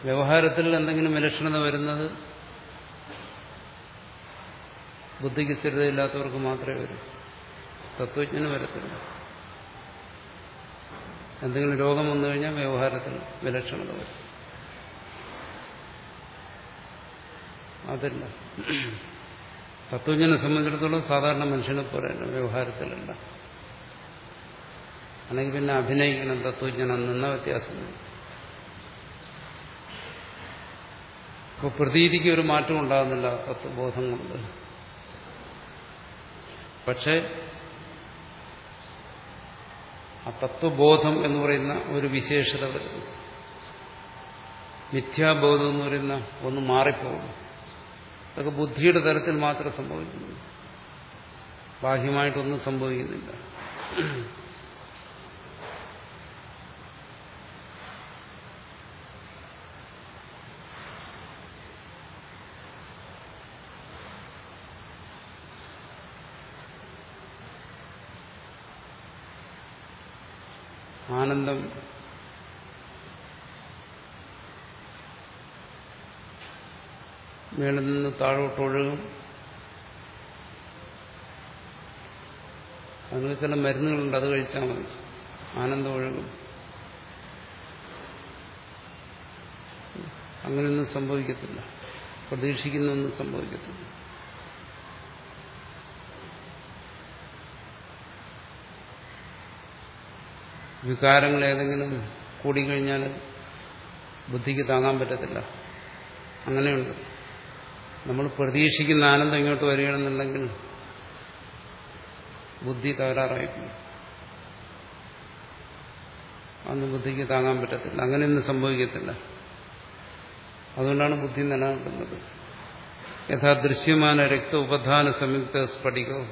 Speaker 1: വ്യവഹാരത്തിൽ എന്തെങ്കിലും വിലക്ഷണത വരുന്നത് ബുദ്ധിക്ക് സ്ഥിരതയില്ലാത്തവർക്ക് മാത്രമേ വരൂ. തത്വജ്ഞന് വരത്തില്ല. എന്തെങ്കിലും രോഗം വന്നു കഴിഞ്ഞാൽ വ്യവഹാരത്തിൽ വിലക്ഷണത വരും. അതില്ല. തത്വജ്ഞനെ സംബന്ധിച്ചിടത്തോളം സാധാരണ മനുഷ്യനെ പോലെ തന്നെ വ്യവഹാരത്തിലല്ല. അല്ലെങ്കിൽ പിന്നെ അഭിനയിക്കണം തത്വജ്ഞനം നിന്ന വ്യത്യാസം അപ്പോൾ പ്രതീതിക്ക് ഒരു മാറ്റം ഉണ്ടാകുന്നില്ല തത്വബോധം കൊണ്ട്. പക്ഷേ ആ തത്വബോധം എന്ന് പറയുന്ന ഒരു വിശേഷത വരുന്നു. മിഥ്യാബോധം എന്ന് പറയുന്ന ഒന്ന് മാറിപ്പോകുന്നു. അതൊക്കെ ബുദ്ധിയുടെ തലത്തിൽ മാത്രം സംഭവിക്കുന്നു. ബാഹ്യമായിട്ടൊന്നും സംഭവിക്കുന്നില്ല ആനന്ദം മേളിൽ നിന്ന് താഴോട്ട് ഒഴുകും അതിന് ചില മരുന്നുകളുണ്ട് അത് കഴിച്ചാൽ മതി. ആനന്ദം ഒഴുകും. അങ്ങനെയൊന്നും സംഭവിക്കത്തില്ല. പ്രതീക്ഷിക്കുന്നൊന്നും സംഭവിക്കത്തില്ല. വികാരങ്ങൾ ഏതെങ്കിലും കൂടിക്കഴിഞ്ഞാൽ ബുദ്ധിക്ക് താങ്ങാൻ പറ്റത്തില്ല. അങ്ങനെയുണ്ട്. നമ്മൾ പ്രതീക്ഷിക്കുന്ന ആനന്ദം ഇങ്ങോട്ട് വരികയാണെന്നുണ്ടെങ്കിൽ ബുദ്ധി തകരാറായി അന്ന് ബുദ്ധിക്ക് താങ്ങാൻ പറ്റത്തില്ല. അങ്ങനെയൊന്നും സംഭവിക്കത്തില്ല. അതുകൊണ്ടാണ് ബുദ്ധി നിലനിൽക്കുന്നത്. യഥാ ദൃശ്യമാന രക്ത ഉപധാന സംയുക്ത സ്ഫടികോ.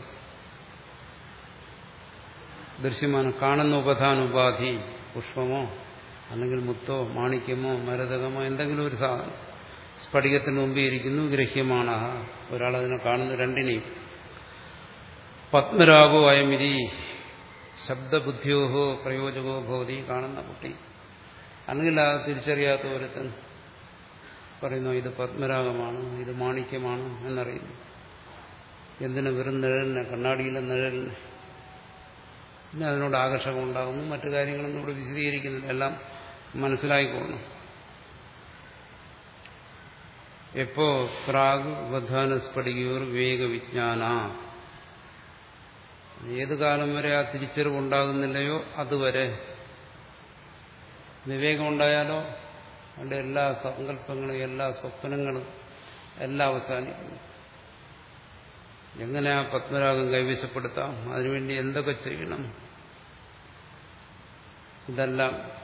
Speaker 1: ദൃശ്യമാനം കാണുന്ന ഉപധാന ഉപാധി പുഷ്പമോ അല്ലെങ്കിൽ മുത്തോ മാണിക്യമോ മരതകമോ എന്തെങ്കിലും ഒരു സാധനം. സ്ഫടികത്തിന് മുമ്പേ ഇരിക്കുന്നു ഗ്രഹ്യമാണ്. ഒരാൾ അതിനെ കാണുന്നു രണ്ടിനെയും. പത്മരാഗോ അയമിരി ശബ്ദബുദ്ധിയോഹോ പ്രയോജകോ ഭവതി കാണുന്ന കുട്ടി. അല്ലെങ്കിൽ അത് തിരിച്ചറിയാത്ത ഒരുത്തൻ പറയുന്നു ഇത് പത്മരാഗമാണ് ഇത് മാണിക്യമാണ് എന്നറിയുന്നു. എന്തിനു വെറും നിഴലിനെ കണ്ണാടിയിലെ നിഴലിനെ? പിന്നെ അതിനോട് ആകർഷകം ഉണ്ടാകുന്നു മറ്റു കാര്യങ്ങളൊന്നും ഇവിടെ വിശദീകരിക്കുന്നില്ല എല്ലാം മനസ്സിലായിക്കോണം എപ്പോ പ്രാഗ് ഉപധാന വിവേക വിജ്ഞാന ഏത് കാലം വരെ ആ തിരിച്ചറിവ് ഉണ്ടാകുന്നില്ലയോ? അതുവരെ. വിവേകമുണ്ടായാലോ? അതിന്റെ എല്ലാ സങ്കല്പങ്ങളും എല്ലാ സ്വപ്നങ്ങളും എല്ലാം അവസാനിക്കുന്നു. എങ്ങനെ ആ പത്മരാഗം കൈവശപ്പെടുത്താം? അതിനുവേണ്ടി എന്തൊക്കെ ചെയ്യണം? ഇതെല്ലാം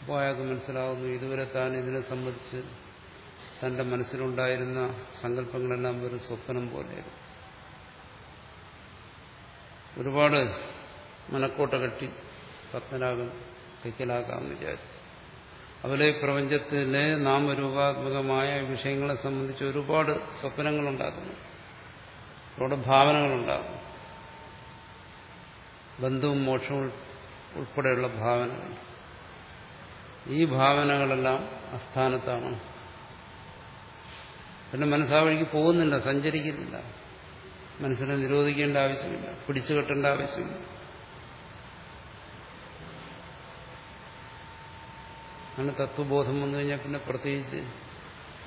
Speaker 1: അപ്പോൾ അയാൾക്ക് മനസ്സിലാകുന്നു ഇതുവരെ താൻ ഇതിനെ സംബന്ധിച്ച് തന്റെ മനസ്സിലുണ്ടായിരുന്ന സങ്കല്പങ്ങളെല്ലാം ഒരു സ്വപ്നം പോലെയായിരുന്നു. ഒരുപാട് മനക്കോട്ട കെട്ടി പത്മനാകും കൈക്കലാക്കാമെന്ന് വിചാരിച്ചു. അതുപോലെ പ്രപഞ്ചത്തിലെ നാമരൂപാത്മകമായ വിഷയങ്ങളെ സംബന്ധിച്ച് ഒരുപാട് സ്വപ്നങ്ങളുണ്ടാക്കുന്നു ഒരുപാട് ഭാവനകളുണ്ടാകുന്നു. ബന്ധുവും മോക്ഷവും ഉൾപ്പെടെയുള്ള ഭാവനകൾ ഈ ഭാവനകളെല്ലാം അസ്ഥാനത്താണ് പിന്നെ മനസ്സാ വഴിക്ക് പോകുന്നില്ല സഞ്ചരിക്കുന്നില്ല. മനസ്സിനെ നിരോധിക്കേണ്ട ആവശ്യമില്ല പിടിച്ചു കെട്ടേണ്ട ആവശ്യമില്ല. അങ്ങനെ തത്വബോധം വന്നു കഴിഞ്ഞാൽ പിന്നെ പ്രത്യേകിച്ച്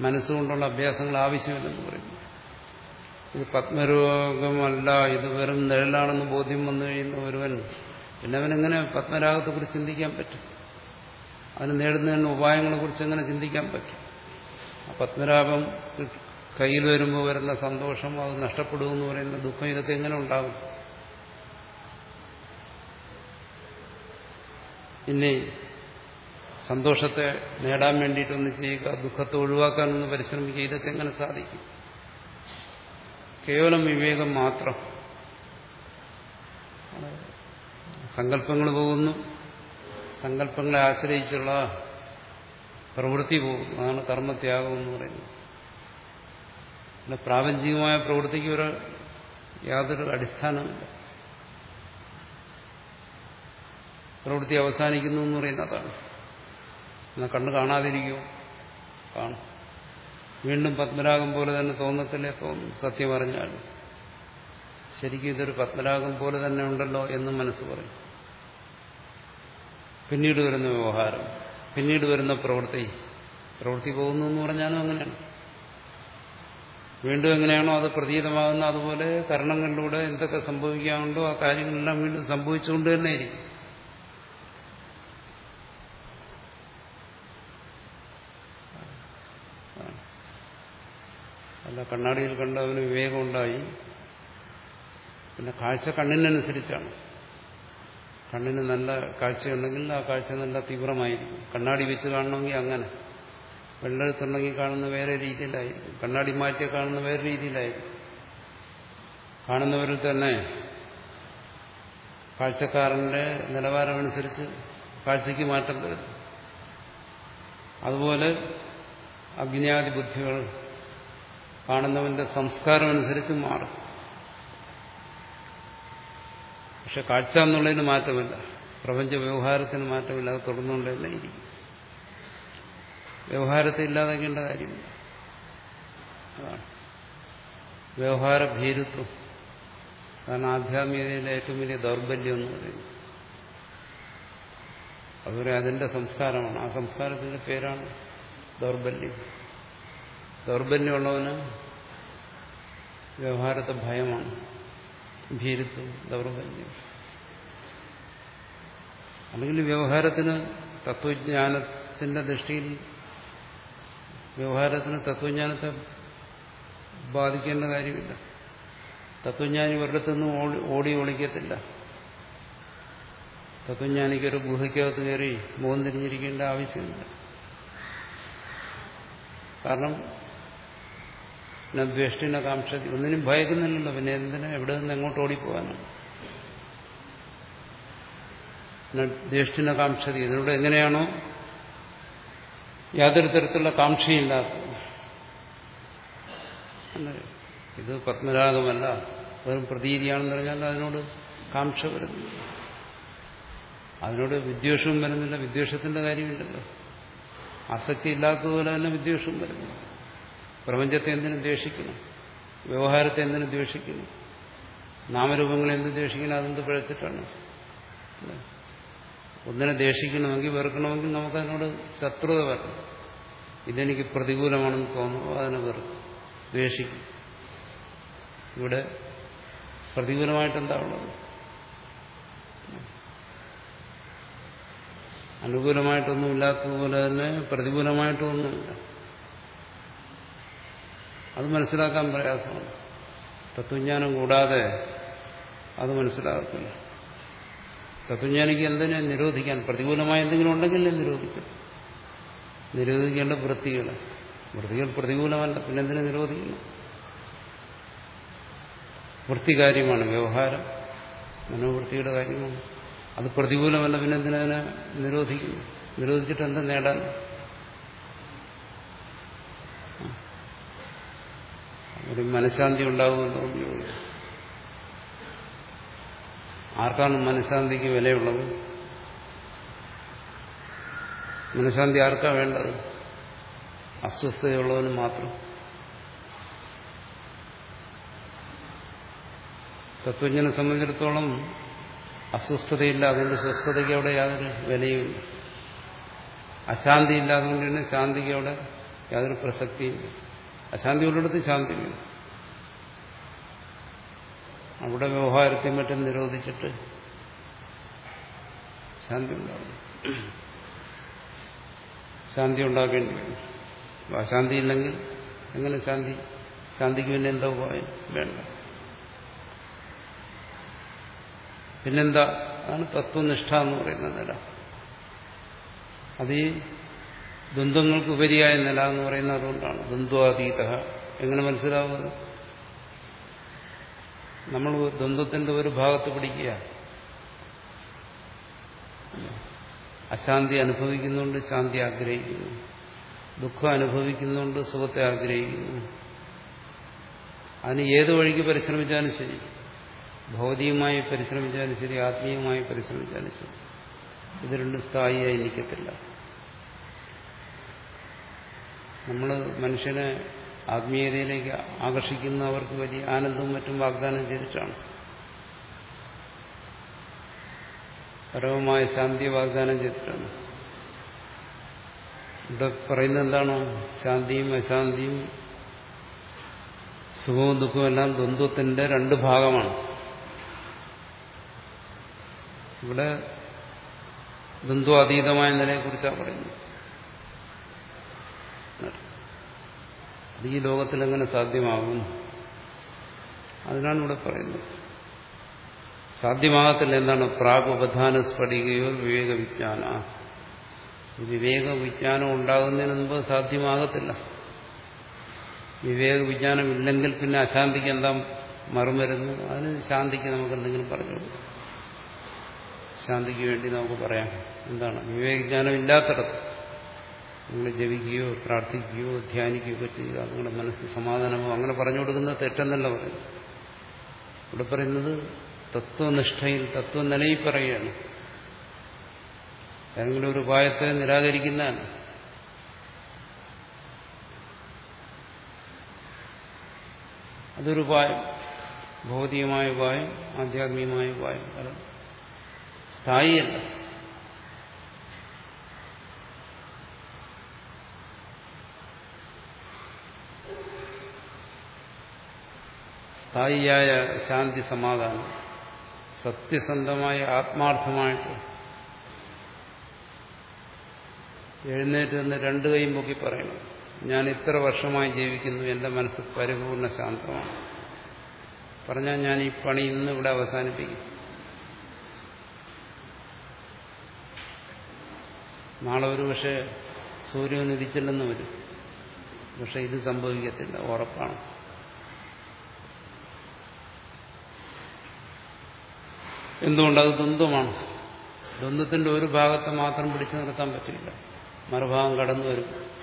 Speaker 1: മനസ്സുകൊണ്ടുള്ള അഭ്യാസങ്ങൾ ആവശ്യമില്ലെന്ന് പറയുന്നു. ഇത് പത്മരോഗമല്ല ഇത് വെറും നിഴലാണെന്ന് ബോധ്യം വന്നു കഴിയുന്ന ഒരുവൻ പിന്നെ അവനെങ്ങനെ പത്മരാഗത്തെക്കുറിച്ച് ചിന്തിക്കാൻ പറ്റും? അതിന് നേടുന്നതിന് ഉപായങ്ങളെ കുറിച്ച് എങ്ങനെ ചിന്തിക്കാൻ പറ്റും? ആ പത്മരാഗം കയ്യിൽ വരുമ്പോൾ വരുന്ന സന്തോഷം അത് നഷ്ടപ്പെടുമെന്ന് പറയുന്ന ദുഃഖം ഇതൊക്കെ എങ്ങനെ ഉണ്ടാകും? ഇനി സന്തോഷത്തെ നേടാൻ വേണ്ടിയിട്ടൊന്ന് ചെയ്യുക ദുഃഖത്തെ ഒഴിവാക്കാനൊന്ന് പരിശ്രമിക്കുക ഇതൊക്കെ എങ്ങനെ സാധിക്കും? കേവലം വിവേകം മാത്രം. സങ്കല്പങ്ങൾ പോകുന്നു. സങ്കല്പങ്ങളെ ആശ്രയിച്ചുള്ള പ്രവൃത്തി പോകും. അതാണ് കർമ്മത്യാഗം എന്ന് പറയുന്നത്. പ്രാപഞ്ചികമായ പ്രവൃത്തിക്ക് ഒരു യാതൊരു അടിസ്ഥാനമില്ല. പ്രവൃത്തി അവസാനിക്കുന്നു എന്ന് പറയുന്ന അതാണ്. എന്നാൽ കണ്ണ് കാണാതിരിക്കുമോ കാണും. വീണ്ടും പത്മരാഗം പോലെ തന്നെ തോന്നത്തില്ലേ? തോന്നും. സത്യം അറിഞ്ഞാൽ ശരിക്കും ഇതൊരു പത്മരാഗം പോലെ തന്നെ ഉണ്ടല്ലോ എന്ന് മനസ്സ് പറയും. പിന്നീട് വരുന്ന വ്യവഹാരം പിന്നീട് വരുന്ന പ്രവൃത്തി. പ്രവൃത്തി പോകുന്നു എന്ന് പറഞ്ഞാലും അങ്ങനെയാണ്. വീണ്ടും എങ്ങനെയാണോ അത് പ്രതീതമാകുന്ന അതുപോലെ കരണങ്ങളിലൂടെ എന്തൊക്കെ സംഭവിക്കാറുണ്ടോ ആ കാര്യങ്ങളെല്ലാം വീണ്ടും സംഭവിച്ചുകൊണ്ട് തന്നെ ഇരിക്കും അല്ല കണ്ണാടിയിൽ കണ്ട് അവന് വിവേകമുണ്ടായി പിന്നെ കാഴ്ച കണ്ണിനനുസരിച്ചാണ്. കണ്ണിന് നല്ല കാഴ്ചയുണ്ടെങ്കിൽ ആ കാഴ്ച നല്ല തീവ്രമായിരിക്കും. കണ്ണാടി വെച്ച് കാണണമെങ്കിൽ അങ്ങനെ. വെള്ളെടുത്തുണ്ടെങ്കിൽ കാണുന്ന വേറെ രീതിയിലായിരിക്കും. കണ്ണാടി മാറ്റി കാണുന്ന വേറെ രീതിയിലായിരിക്കും. കാണുന്നവരിൽ തന്നെ കാഴ്ചക്കാരന്റെ നിലവാരമനുസരിച്ച് കാഴ്ചയ്ക്ക് മാറ്റം വരുന്നു. അതുപോലെ അജ്ഞാതി ബുദ്ധികൾ കാണുന്നവന്റെ സംസ്കാരം അനുസരിച്ച് മാറും. പക്ഷെ കാഴ്ച എന്നുള്ളതിന് മാറ്റമില്ല. പ്രപഞ്ച വ്യവഹാരത്തിന് മാറ്റമില്ല. അത് തുടർന്നുകൊണ്ട് ഇരിക്കും. വ്യവഹാരത്തെ ഇല്ലാതാക്കേണ്ട കാര്യമില്ല. അതാണ്. വ്യവഹാര ഭീരുത്വം. കാരണം ആധ്യാത്മികതയിലെ ഏറ്റവും വലിയ ദൗർബല്യം എന്ന് പറയുന്നത്. അതുപോലെ അതിന്റെ സംസ്കാരമാണ്. ആ സംസ്കാരത്തിന്റെ പേരാണ് ദൗർബല്യം. ദൗർബല്യമുള്ളവന് വ്യവഹാരത്തെ ഭയമാണ്. ഭീരുത്വം ദൗർബല്യം. അല്ലെങ്കിൽ വ്യവഹാരത്തിന് തത്വജ്ഞാനത്തിന്റെ ദൃഷ്ടിയിൽ വ്യവഹാരത്തിന് തത്വജ്ഞാനത്തെ ബാധിക്കേണ്ട കാര്യമില്ല. തത്വജ്ഞാനി ഒരിടത്തുനിന്നും ഓടി ഓടി ഒളിക്കത്തില്ല. തത്വജ്ഞാനിക്കൊരു ഗുഹയ്ക്കകത്ത് കയറി മുഖം തിരിഞ്ഞിരിക്കേണ്ട ആവശ്യമില്ല. കാരണം ദ്വേഷ്ടിന കാംക്ഷതി ഒന്നിനും ഭയക്കുന്നില്ലല്ലോ. പിന്നെ എന്തിനാ എവിടെ നിന്ന് എങ്ങോട്ട് ഓടിപ്പോകാനാണ് ദ്വേഷ്ടിന കാംക്ഷതി ഇതിനോട് എങ്ങനെയാണോ? യാതൊരു തരത്തിലുള്ള കാംക്ഷയില്ലാത്ത. ഇത് പത്മരാഗമല്ല. വെറും പ്രതീതിയാണെന്ന് പറഞ്ഞാൽ അതിനോട് കാംക്ഷ വരുന്നില്ല. അതിനോട് വിദ്വേഷവും വരുന്നില്ല. വിദ്വേഷത്തിന്റെ കാര്യമില്ലല്ലോ. ആസക്തി ഇല്ലാത്തതുപോലെ തന്നെ വിദ്വേഷവും വരുന്നു പ്രപഞ്ചത്തെ എന്തിനു ദ്വേഷിക്കുന്നു? വ്യവഹാരത്തെ എന്തിനു ദ്വേഷിക്കുന്നു? നാമരൂപങ്ങളെ എന്ത് ദ്വേഷിക്കണം അതെന്ത് പിഴച്ചിട്ടാണ്? ഒന്നിനെ ദ്വേഷിക്കണമെങ്കിൽ വെറുക്കണമെങ്കിൽ നമുക്കതിനോട് ശത്രുത വരണം. ഇതെനിക്ക് പ്രതികൂലമാണെന്ന് തോന്നുമ്പോൾ അതിനെ വെറുക്കും ദ്വേഷിക്കും. ഇവിടെ പ്രതികൂലമായിട്ട് എന്താ ഉള്ളത് അനുകൂലമായിട്ടൊന്നുമില്ലാത്തതുപോലെ തന്നെ പ്രതികൂലമായിട്ടൊന്നുമില്ല. അത് മനസ്സിലാക്കാൻ പ്രയാസമാണ്. തത്വജ്ഞാനം കൂടാതെ അത് മനസ്സിലാകത്തില്ല. തത്വജ്ഞാനിക്ക് എന്തിനെ നിരോധിക്കാൻ പ്രതികൂലമായ എന്തെങ്കിലും ഉണ്ടെങ്കിൽ നിരോധിക്കും. നിരോധിക്കേണ്ട വൃത്തികൾ. വൃത്തികൾ പ്രതികൂലമല്ല പിന്നെ എന്തിനെ നിരോധിക്കണം വൃത്തി കാര്യമാണ് വ്യവഹാരം. മനോവൃത്തിയുടെ കാര്യമാണ്. അത് പ്രതികൂലമല്ല പിന്നെ എന്തിനെ നിരോധിക്കുന്നു? നിരോധിച്ചിട്ട് എന്താ നേടാൻ ഒരു മനഃശാന്തി ഉണ്ടാകുമല്ലോ എന്ന് ചോദിച്ചു. ആർക്കാണ് മനഃശാന്തിക്ക് വിലയുള്ളത്? മനഃശാന്തി ആർക്കാണ് വേണ്ടത്? അസ്വസ്ഥതയുള്ളവന് മാത്രം. തത്വജ്ഞനെ സംബന്ധിച്ചിടത്തോളം അസ്വസ്ഥതയില്ല അതുകൊണ്ട് സ്വസ്ഥതയ്ക്ക് അവിടെ യാതൊരു വിലയുമില്ല. അശാന്തി ഇല്ല അതുകൊണ്ട് തന്നെ ശാന്തിക്ക് അവിടെ യാതൊരു പ്രസക്തിയില്ല. അശാന്തി ഉള്ളിടത്ത് ശാന്തിയില്ല അവിടെ വ്യവഹാരത്തെ മറ്റും നിരോധിച്ചിട്ട് ശാന്തി ഉണ്ടാകും ശാന്തി ഉണ്ടാക്കേണ്ടി വരും. അശാന്തി ഇല്ലെങ്കിൽ എങ്ങനെ ശാന്തി? ശാന്തിക്ക് പിന്നെ എന്താ ഉപായം? വേണ്ട. പിന്നെന്താ? അതാണ് തത്വനിഷ്ഠ എന്ന് പറയുന്ന നില. അത് ഈ ദ്വന്ദ്ങ്ങൾക്ക് ഉപരിയായ നില എന്ന് പറയുന്നത് അതുകൊണ്ടാണ്. ദ്വന്ദ്വാതീത എങ്ങനെ മനസ്സിലാവുന്നത് നമ്മൾ ദ്വന്ദ്വത്തിന്റെ ഒരു ഭാഗത്ത് പിടിക്കുക. അശാന്തി അനുഭവിക്കുന്നുണ്ട് ശാന്തി ആഗ്രഹിക്കുന്നു. ദുഃഖം അനുഭവിക്കുന്നുണ്ട് സുഖത്തെ ആഗ്രഹിക്കുന്നു. അതിന് ഏത് വഴിക്ക് പരിശ്രമിച്ചാലും ശരി. ഭൗതികമായി പരിശ്രമിച്ചാലും ശരി ആത്മീയമായി പരിശ്രമിച്ചാലും ശരി. ഇത് രണ്ടും സ്ഥായിയായി നിൽക്കത്തില്ല നമ്മൾ മനുഷ്യനെ ആത്മീയതയിലേക്ക് ആകർഷിക്കുന്നവർക്ക് വലിയ ആനന്ദവും മറ്റും വാഗ്ദാനം ചെയ്തിട്ടാണ്. പരമമായ ശാന്തി വാഗ്ദാനം ചെയ്തിട്ടാണ്. ഇവിടെ പറയുന്നത് എന്താണോ? ശാന്തിയും അശാന്തിയും സുഖവും ദുഃഖവും എല്ലാം ദ്വന്ദ്വത്തിന്റെ രണ്ട് ഭാഗമാണ്. ഇവിടെ ദ്വന്ദ്വാതീതമായ നിലയെക്കുറിച്ചാണ് പറയുന്നത്. അത് ഈ ലോകത്തിൽ എങ്ങനെ സാധ്യമാകും? അതിനാണ് ഇവിടെ പറയുന്നത്. സാധ്യമാകത്തില്ല എന്താണ്? പ്രാഗുപധാന സ്ഫടികയോ വിവേക വിജ്ഞാന വിവേക വിജ്ഞാനം ഉണ്ടാകുന്നതിന് മുമ്പ് സാധ്യമാകത്തില്ല. വിവേക വിജ്ഞാനം ഇല്ലെങ്കിൽ പിന്നെ അശാന്തിക്ക് എന്താ മറുമരുന്ന്? അതിന് ശാന്തിക്ക് നമുക്ക് എന്തെങ്കിലും പറഞ്ഞു ശാന്തിക്ക് വേണ്ടി നമുക്ക് പറയാം. എന്താണ്? വിവേകജ്ഞാനം ഇല്ലാത്തിടത്ത്. നിങ്ങൾ ജപിക്കുകയോ പ്രാർത്ഥിക്കുകയോ ധ്യാനിക്കുകയോ ഒക്കെ ചെയ്യുക നിങ്ങളുടെ മനസ്സിൽ സമാധാനമോ അങ്ങനെ പറഞ്ഞു കൊടുക്കുന്നത് തെറ്റെന്നല്ല പറയുന്നു ഇവിടെ പറയുന്നത് തത്വനിഷ്ഠയിൽ തത്വനിലയിൽ പറയുകയാണ്. ഏതെങ്കിലും ഒരു ഉപായത്തെ നിരാകരിക്കുന്നതാണ്. അതൊരു ഉപായം ഭൗതികമായ ഉപായം ആധ്യാത്മികമായ ഉപായം. സ്ഥായിയല്ല. സ്ഥായിയായ ശാന്തി സമാധാനം സത്യസന്ധമായ ആത്മാർത്ഥമായിട്ട് എഴുന്നേറ്റ് നിന്ന് രണ്ടു കൈ മുക്കി പറയണം. ഞാൻ ഇത്ര വർഷമായി ജീവിക്കുന്നു എന്റെ മനസ്സ് പരിപൂർണ ശാന്തമാണ്. പറഞ്ഞാൽ ഞാൻ ഈ പണി ഇന്ന് ഇവിടെ അവസാനിപ്പിക്കും. നാളെ ഒരു പക്ഷേ സൂര്യൻ ഉദിച്ചില്ലെന്ന് വരും. പക്ഷെ ഇത് സംഭവിക്കത്തില്ല ഉറപ്പാണ്. എന്തുകൊണ്ടത് ദ്വന്ദ്വമാണ്. ദ്വന്ദ്വത്തിന്റെ ഒരു ഭാഗത്തെ മാത്രം പിടിച്ചു നിർത്താൻ പറ്റില്ല. മറുഭാഗം കടന്നു വരും.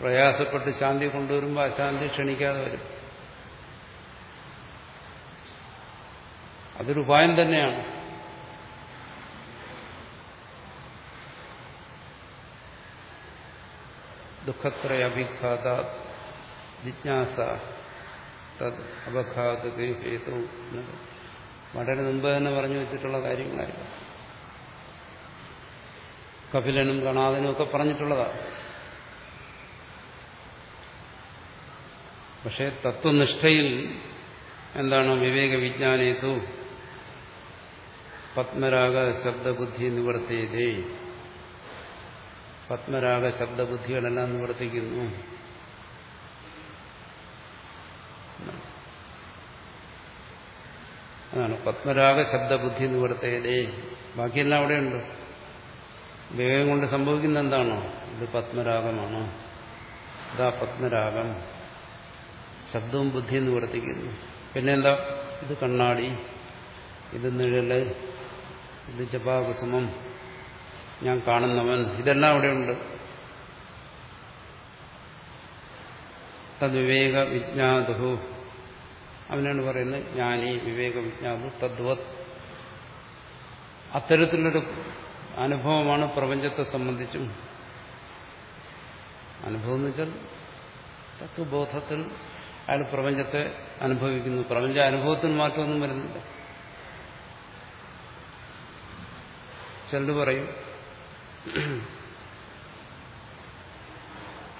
Speaker 1: പ്രയാസപ്പെട്ട് ശാന്തി കൊണ്ടുവരുമ്പോൾ അശാന്തി ക്ഷണിക്കാതെ വരും. അതൊരു ഉപായം തന്നെയാണ്. ദുഃഖത്രയ അഭിഘാത ജിജ്ഞാസ തത് ഹേതു വളരെ മുമ്പ് തന്നെ പറഞ്ഞു വെച്ചിട്ടുള്ള കാര്യങ്ങളായിരുന്നു കപിലനും കണാദനും ഒക്കെ പറഞ്ഞിട്ടുള്ളതാ. പക്ഷെ തത്വനിഷ്ഠയിൽ എന്താണ് വിവേക വിജ്ഞാനേതു പത്മരാഗ ശബ്ദബുദ്ധി നിവർത്തിയതേ. പത്മരാഗ ശബ്ദബുദ്ധികളെല്ലാം നിവർത്തിക്കുന്നു. അതാണ്. പത്മരാഗ ശബ്ദബുദ്ധി പറയത്തേലേ ബാക്കിയെല്ലാം അവിടെയുണ്ട്. വിവേകം കൊണ്ട് സംഭവിക്കുന്ന എന്താണോ? ഇത് പത്മരാഗമാണ്. ഇതാ പത്മരാഗം. ശബ്ദവും ബുദ്ധിയും നിവർത്തിക്കുന്നു പിന്നെന്താ? ഇത് കണ്ണാടി. ഇത് നിഴൽ. ഇത് ജപാകുസുമം. ഞാൻ കാണുന്നവൻ. ഇതെല്ലാം അവിടെയുണ്ട്. തദ്വിവേക വിജ്ഞാതു അവനാണ് പറയുന്നത് ജ്ഞാനി വിവേക വിജ്ഞാപു തദ്വത്. അത്തരത്തിലൊരു അനുഭവമാണ് പ്രപഞ്ചത്തെ സംബന്ധിച്ചും. അനുഭവം എന്ന് വെച്ചാൽ തത്വബോധത്തിൽ അയാൾ പ്രപഞ്ചത്തെ അനുഭവിക്കുന്നു. പ്രപഞ്ച അനുഭവത്തിന് മാറ്റമൊന്നും വരുന്നില്ല. ചിലർ പറയും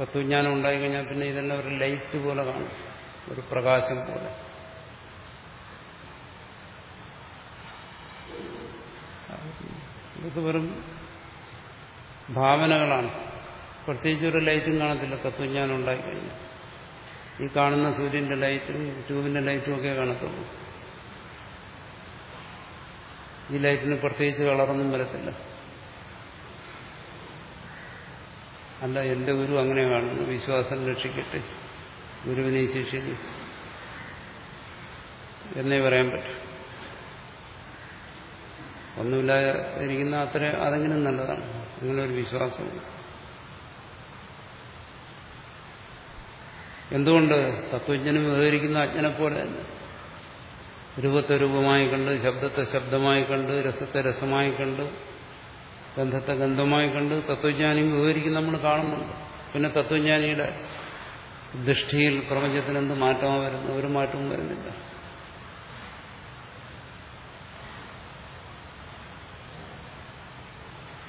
Speaker 1: തത്വജ്ഞാനം ഉണ്ടായിക്കഴിഞ്ഞാൽ പിന്നെ ഇതെല്ലാം ഒരു ലൈറ്റ് പോലെ കാണും ഒരു പ്രകാശം പോലെ. ഇതൊക്കെ വെറും ഭാവനകളാണ്. പ്രത്യേകിച്ച് ഒരു ലൈറ്റും കാണത്തില്ല. തത്വജ്ഞാനം ഉണ്ടായിക്കഴിഞ്ഞു ഈ കാണുന്ന സൂര്യന്റെ ലൈറ്റും ട്യൂബിന്റെ ലൈറ്റും ഒക്കെ കാണത്തുള്ളൂ. ഈ ലൈറ്റിന് പ്രത്യേകിച്ച് കളറൊന്നും വരത്തില്ല. അല്ല എന്റെ ഗുരു അങ്ങനെ കാണുന്നു. വിശ്വാസം രക്ഷിക്കട്ടെ. ഗുരുവിനെ ശിഷ്യനെ എന്നേ പറയാൻ പറ്റും. ഒന്നുമില്ലാതിരിക്കുന്ന അത്ര അതെങ്കിലും നല്ലതാണ്. ഒരു വിശ്വാസം എന്തുകൊണ്ട് തത്വജ്ഞനും വ്യവഹരിക്കുന്ന അജ്ഞനെ പോലെ തന്നെ? രൂപത്തെ രൂപമായി കണ്ട് ശബ്ദത്തെ ശബ്ദമായി കണ്ട് രസത്തെ രസമായി കണ്ട് ഗന്ധത്തെ ഗന്ധമായി കണ്ട് തത്വജ്ഞാനിയും വിവരിക്കും നമ്മൾ കാണുന്നുണ്ട്. പിന്നെ തത്വജ്ഞാനിയുടെ ദൃഷ്ടിയിൽ പ്രപഞ്ചത്തിന് എന്ത് മാറ്റമാണ് വരുന്നത് ഒരു മാറ്റവും വരുന്നില്ല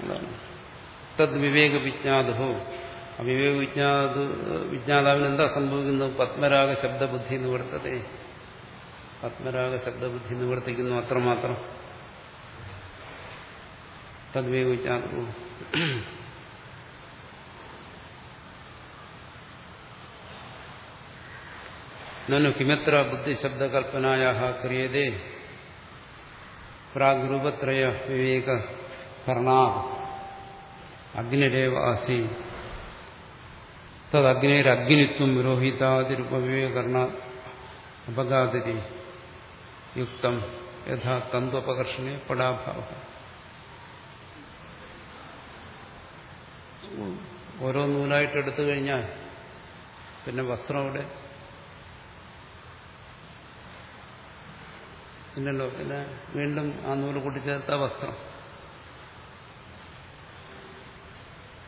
Speaker 1: അതാണ് തദ് വിവേക വിജ്ഞാതോ അവിവേക വിജ്ഞാതു വിജ്ഞാതാവിന് എന്താ സംഭവിക്കുന്നത്? പത്മരാഗ ശബ്ദബുദ്ധി നിവർത്തതേ പത്മരാഗ ശബ്ദബുദ്ധി നിവർത്തിക്കുന്നു അത്രമാത്രം. തദ്വിവേക വിജ്ഞാതു നനു കിമത്ര ബുദ്ധിശബ്ദകൽപ്പനായ ക്രിയതേ. പ്രാഗ്രൂപത്രയ വിവേക കർണാ അഗ്നിരേവ ആസി തദ്ഗ്നേരഗ്നിത്വം വിരോഹിതാതിരുപവിവേകർണ അപഗാതിരി യുക്തം യഥാ തന്ത്വപകർഷണെ പടാഭാവ. ഓരോ നൂലായിട്ട് എടുത്തു കഴിഞ്ഞാൽ പിന്നെ വസ്ത്രം അവിടെ. ഇല്ലല്ലോ പിന്നെ വീണ്ടും ആ നൂൽ കൂട്ടിച്ചേർത്ത വസ്ത്രം.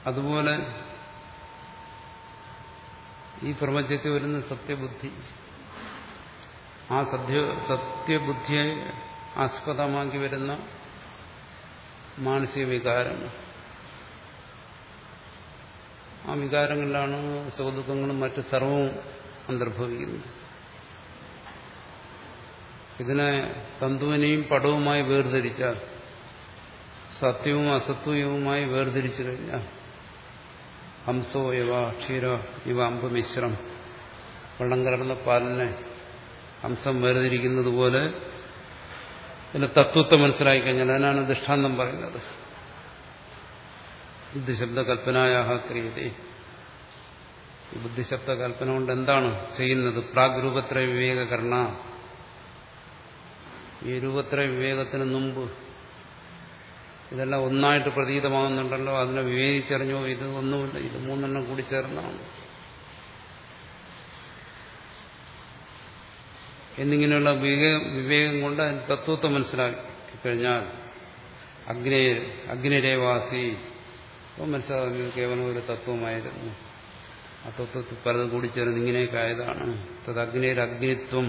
Speaker 1: അതുപോലെ ഈ പ്രപഞ്ചത്തിൽ വരുന്ന സത്യബുദ്ധി. ആ സത്യ സത്യബുദ്ധിയെ ആസ്പദമാക്കി വരുന്ന മാനസിക വികാരങ്ങൾ ആ വികാരങ്ങളിലാണ് സുഖദുഃഖങ്ങളും മറ്റ് സർവവും അന്തർഭവിക്കുന്നത്. ഇതിനെ തന്തുവിനെയും പടവുമായി വേർതിരിച്ചാൽ സത്യവും അസത്വവുമായി വേർതിരിച്ചു കഴിഞ്ഞാൽ ഹംസോ ഇവ ക്ഷീര ഇവ അമ്പമിശ്രം വെള്ളം കലർന്ന പാലിനെ ഹംസം വേർതിരിക്കുന്നത് പോലെ ഇതിന്റെ തത്വത്തെ മനസ്സിലാക്കി കഴിഞ്ഞാൽ അതിനാണ് ദൃഷ്ടാന്തം പറയുന്നത്. ബുദ്ധിശബ്ദ കൽപ്പനായ ക്രിയതേ ബുദ്ധിശബ്ദ കൽപ്പന കൊണ്ട് എന്താണ് ചെയ്യുന്നത്? പ്രാഗ്രൂപത്ര വിവേകകരണ. ഈ രൂപത്ര വിവേകത്തിന് മുമ്പ് ഇതെല്ലാം ഒന്നായിട്ട് പ്രതീതമാകുന്നുണ്ടല്ലോ അതിനെ വിവേചിച്ചറിഞ്ഞോ ഇത് ഒന്നുമില്ല. ഇത് മൂന്നെണ്ണം കൂടി ചേർന്നാണ് എന്നിങ്ങനെയുള്ള വിവേകം കൊണ്ട് അതിന് തത്വത്തെ മനസ്സിലാക്കി കഴിഞ്ഞാൽ അഗ്നേ അഗ്നിരേവാസി അപ്പോൾ കേവലം ഒരു തത്വമായിരുന്നു. ആ തത്വത്തിൽ പലതും കൂടി ചേർന്ന് ഇങ്ങനെയൊക്കെ ആയതാണ്. തത് അഗ്നിയുടെ അഗ്നിത്വം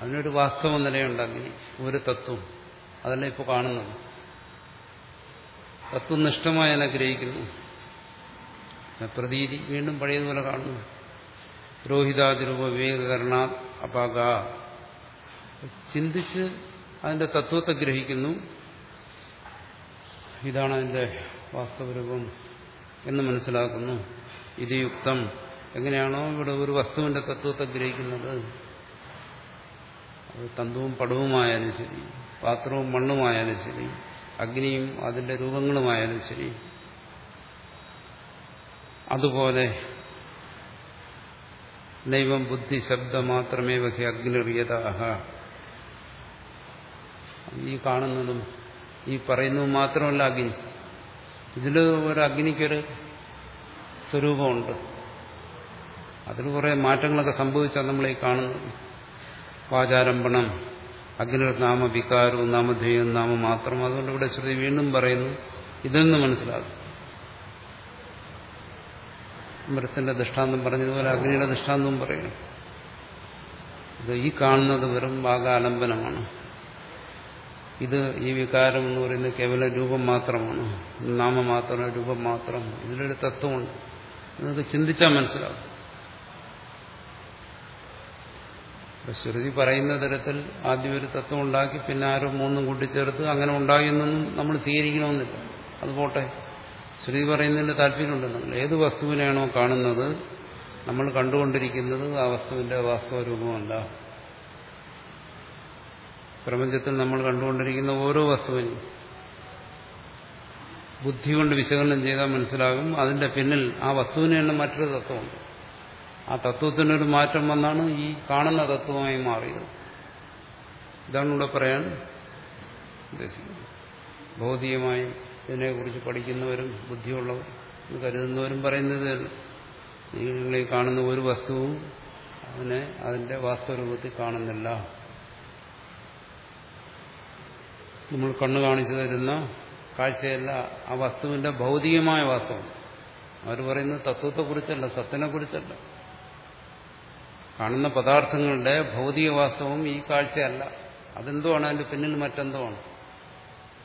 Speaker 1: അതിനൊരു വാസ്തവം നിലയുണ്ട് അഗ്നി ഒരു തത്വം. അതല്ല ഇപ്പോൾ കാണുന്നത് തത്വനിഷ്ഠമായി അനുഗ്രഹിക്കുന്നു ഗ്രഹിക്കുന്നു പ്രതീതി വീണ്ടും പഴയതുപോലെ കാണുന്നു. രോഹിതാതിരൂപ വിവേകകരണ അപാക ചിന്തിച്ച് അതിന്റെ തത്വത്തെ ഗ്രഹിക്കുന്നു. ഇതാണ് അതിന്റെ വാസ്തവരൂപം എന്ന് മനസ്സിലാക്കുന്നു. ഇത് യുക്തം. എങ്ങനെയാണോ ഇവിടെ ഒരു വസ്തുവിന്റെ തത്വത്തെ ഗ്രഹിക്കുന്നത്. തന്തുവും പടവുമായാലും ശരി പാത്രവും മണ്ണുമായാലും ശരി. അഗ്നിയും അതിന്റെ രൂപങ്ങളുമായാലും ശരി. അതുപോലെ ദൈവം ബുദ്ധി ശബ്ദം മാത്രമേ വഹി അഗ്നിറിയതാഹ. ഈ കാണുന്നതും ഈ പറയുന്നതും മാത്രമല്ല അഗ്നി. ഇതിൽ ഒരു അഗ്നിക്കൊരു സ്വരൂപമുണ്ട്. അതിൽ കുറേ മാറ്റങ്ങളൊക്കെ സംഭവിച്ചാൽ നമ്മൾ ഈ കാണുന്നത്. വാചാരംഭണം. അഗ്നിർ നാമ വികാരവും നാമധേയവും നാമം മാത്രം അതുകൊണ്ട് ഇവിടെ ശ്രുതി വീണ്ടും പറയുന്നു. ഇതിൽ നിന്ന് മനസ്സിലാകും. മൃത്തിന്റെ ദൃഷ്ടാന്തം പറഞ്ഞതുപോലെ അഗ്നിയുടെ ദൃഷ്ടാന്തവും പറയണം ഇത് ഈ കാണുന്നത് വെറും ഭാഗാലംബനമാണ് ഇത് ഈ വികാരം എന്ന് പറയുന്നത് കേവലം രൂപം മാത്രമാണ്. നാമം മാത്രം രൂപം മാത്രം. ഇതിലൊരു തത്വമുണ്ട്. നിങ്ങൾക്ക് ചിന്തിച്ചാൽ മനസ്സിലാവും ശ്രുതി പറയുന്ന തരത്തിൽ ആദ്യം ഒരു തത്വം ഉണ്ടാക്കി പിന്നെ ആരോ മൂന്നും കൂട്ടിച്ചേർത്ത് അങ്ങനെ ഉണ്ടാകുന്നൊന്നും നമ്മൾ സ്വീകരിക്കണമെന്നില്ല. അത് പോട്ടെ. ശ്രുതി പറയുന്നതിന്റെ താല്പര്യമുണ്ട് നിങ്ങൾ ഏത് വസ്തുവിനെയാണോ കാണുന്നത് നമ്മൾ കണ്ടുകൊണ്ടിരിക്കുന്നത് ആ വസ്തുവിന്റെ വാസ്തവ രൂപമല്ല പ്രപഞ്ചത്തിൽ നമ്മൾ കണ്ടുകൊണ്ടിരിക്കുന്ന ഓരോ വസ്തുവിനും ബുദ്ധി കൊണ്ട് വിശകലനം ചെയ്താൽ മനസ്സിലാകും. അതിന്റെ പിന്നിൽ ആ വസ്തുവിന് തന്നെ മറ്റൊരു തത്വമുണ്ട്. ആ തത്വത്തിനൊരു മാറ്റം വന്നാണ് ഈ കാണുന്ന തത്വമായി മാറിയത്. ഇതാണ് ഇവിടെ പറയാൻ ഉദ്ദേശിക്കുന്നത്. ഭൗതികമായി ഇതിനെക്കുറിച്ച് പഠിക്കുന്നവരും ബുദ്ധിയുള്ളവർ കരുതുന്നവരും പറയുന്നത് നിങ്ങൾ ഈ കാണുന്ന ഒരു വസ്തുവും അതിനെ അതിന്റെ വാസ്തവരൂപത്തിൽ കാണുന്നില്ല. നമ്മൾ കണ്ണു കാണിച്ചു തരുന്ന കാഴ്ചയല്ല ആ വസ്തുവിന്റെ ഭൗതികമായ വാസ്തവം അവർ പറയുന്നത് തത്വത്തെക്കുറിച്ചല്ല സത്തിനെക്കുറിച്ചല്ല കാണുന്ന പദാർത്ഥങ്ങളുടെ ഭൗതിക വാസവും ഈ കാഴ്ചയല്ല. അതെന്തോ ആണ് അതിന്റെ പിന്നിൽ മറ്റെന്തോ ആണ്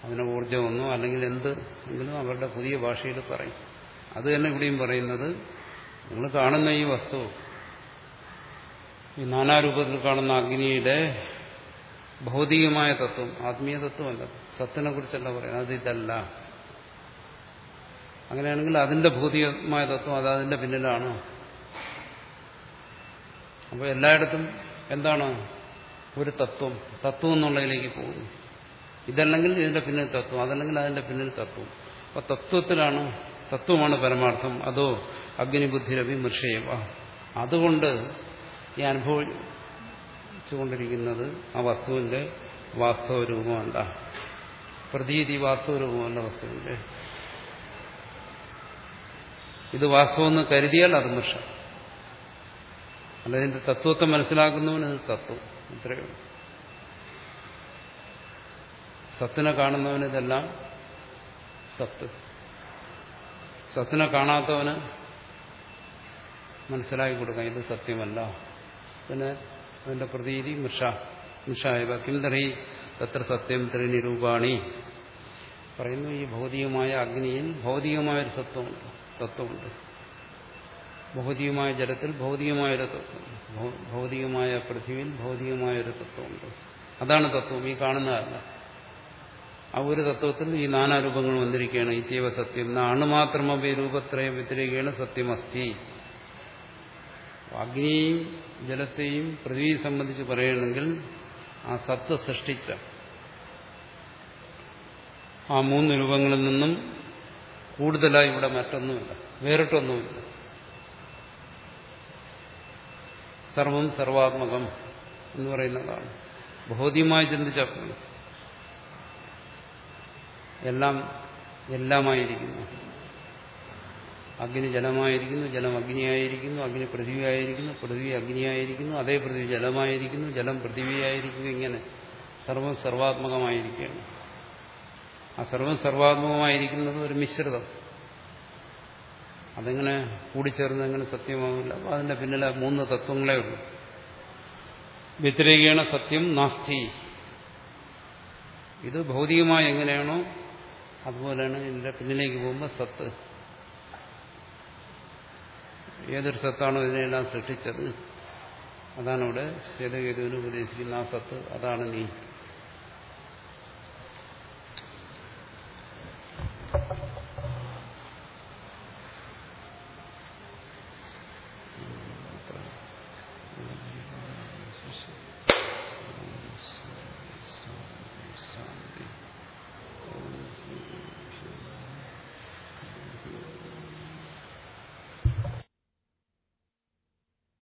Speaker 1: അതിന് ഊർജമെന്നോ അല്ലെങ്കിൽ എന്ത് എങ്കിലും അവരുടെ പുതിയ ഭാഷയിൽ പറയും. അത് തന്നെ ഇവിടെയും പറയുന്നത് നിങ്ങൾ കാണുന്ന ഈ വസ്തു ഈ നാനാരൂപത്തിൽ കാണുന്ന അഗ്നിയുടെ ഭൗതികമായ തത്വം ആത്മീയ തത്വമല്ല. സത്തിനെ കുറിച്ചല്ല പറയുന്നത്. അത് ഇതല്ല. അങ്ങനെയാണെങ്കിൽ അതിന്റെ ഭൗതികമായ തത്വം അത് അതിന്റെ പിന്നിലാണ്. അപ്പോൾ എല്ലായിടത്തും എന്താണ് ഒരു തത്വം തത്വം എന്നുള്ളതിലേക്ക് പോകുന്നു. ഇതല്ലെങ്കിൽ ഇതിന്റെ പിന്നിൽ തത്വം അതല്ലെങ്കിൽ അതിന്റെ പിന്നിൽ തത്വം. അപ്പൊ തത്വത്തിലാണ് തത്വമാണ് പരമാർത്ഥം. അതോ അഗ്നിബുദ്ധിരവി മൃഷയവ അതുകൊണ്ട് ഈ അനുഭവിച്ചുകൊണ്ടിരിക്കുന്നത് ആ വസ്തുവിന്റെ വാസ്തവ രൂപമല്ല പ്രതീതി വാസ്തവ രൂപമല്ല വസ്തുവിന്റെ. ഇത് വാസ്തവമെന്ന് കരുതിയാൽ അത് മൃഷ. അല്ല ഇതിന്റെ തത്വത്തെ മനസ്സിലാക്കുന്നവന് ഇത് തത്വം. ഇത്രയേ സത്തിനെ കാണുന്നവന് ഇതെല്ലാം സത്ത്. സത്തിനെ കാണാത്തവന് മനസ്സിലാക്കി കൊടുക്കാം ഇത് സത്യമല്ല. പിന്നെ അതിന്റെ പ്രതീതി മിഷ. മിഷായവ കിം തറി തത്ര സത്യം ത്രിനിരൂപാണി പറയുന്നു ഈ ഭൗതികമായ അഗ്നിയിൽ ഭൗതികമായൊരു സത്വമുണ്ട്. തത്വമുണ്ട്. ഭൗതികമായ ജലത്തിൽ ഭൗതികമായൊരു തത്വം. ഭൗതികമായ പൃഥ്വിയിൽ ഭൗതികമായൊരു തത്വമുണ്ട്. അതാണ് തത്വം. ഈ കാണുന്നതല്ല. ആ ഒരു തത്വത്തിൽ ഈ നാനാരൂപങ്ങൾ വന്നിരിക്കുകയാണ്. ഇത്യവ സത്യം. അണുമാത്രമപി രൂപത്രയ വ്യതിരേകയാണ് സത്യമസ്തി. അഗ്നിയെയും ജലത്തെയും പൃഥ്വിയെ സംബന്ധിച്ച് പറയുകയാണെങ്കിൽ ആ സത്ത് സൃഷ്ടിച്ച ആ മൂന്ന് രൂപങ്ങളിൽ നിന്നും കൂടുതലായി ഇവിടെ മറ്റൊന്നുമില്ല. വേറിട്ടൊന്നുമില്ല. സർവം സർവാത്മകം എന്ന് പറയുന്നതാണ്. ഭൗതികമായി ചിന്തിച്ചപ്പോൾ എല്ലാം എല്ലാമായിരിക്കുന്നു. അഗ്നി ജലമായിരിക്കുന്നു ജലം അഗ്നിയായിരിക്കുന്നു അഗ്നി പൃഥ്വിയായിരിക്കുന്നു പൃഥ്വി അഗ്നിയായിരിക്കുന്നു അതേ പൃഥ്വി ജലമായിരിക്കുന്നു ജലം പൃഥ്വിയായിരിക്കുന്നു ഇങ്ങനെ സർവം സർവാത്മകമായിരിക്കുകയാണ്. ആ സർവം സർവാത്മകമായിരിക്കുന്നത് ഒരു മിശ്രിതം. അതെങ്ങനെ കൂടിച്ചേർന്ന് എങ്ങനെ സത്യമാവില്ല? അപ്പോൾ അതിന്റെ പിന്നിലെ മൂന്ന് തത്വങ്ങളേ ഉള്ളൂ. വ്യതിരേകേണ സത്യം നാസ്തി. ഇത് ഭൗതികമായി എങ്ങനെയാണോ അതുപോലെയാണ് ഇതിന്റെ പിന്നിലേക്ക് പോകുമ്പോൾ സത്ത്. ഏതൊരു സത്താണോ ഇതിനെല്ലാം സൃഷ്ടിച്ചത്? അതാണ് ഇവിടെ ശ്വേതകേതുവിന് ഉപദേശിക്കുന്ന ആ സത്ത്. അതാണ് നീ.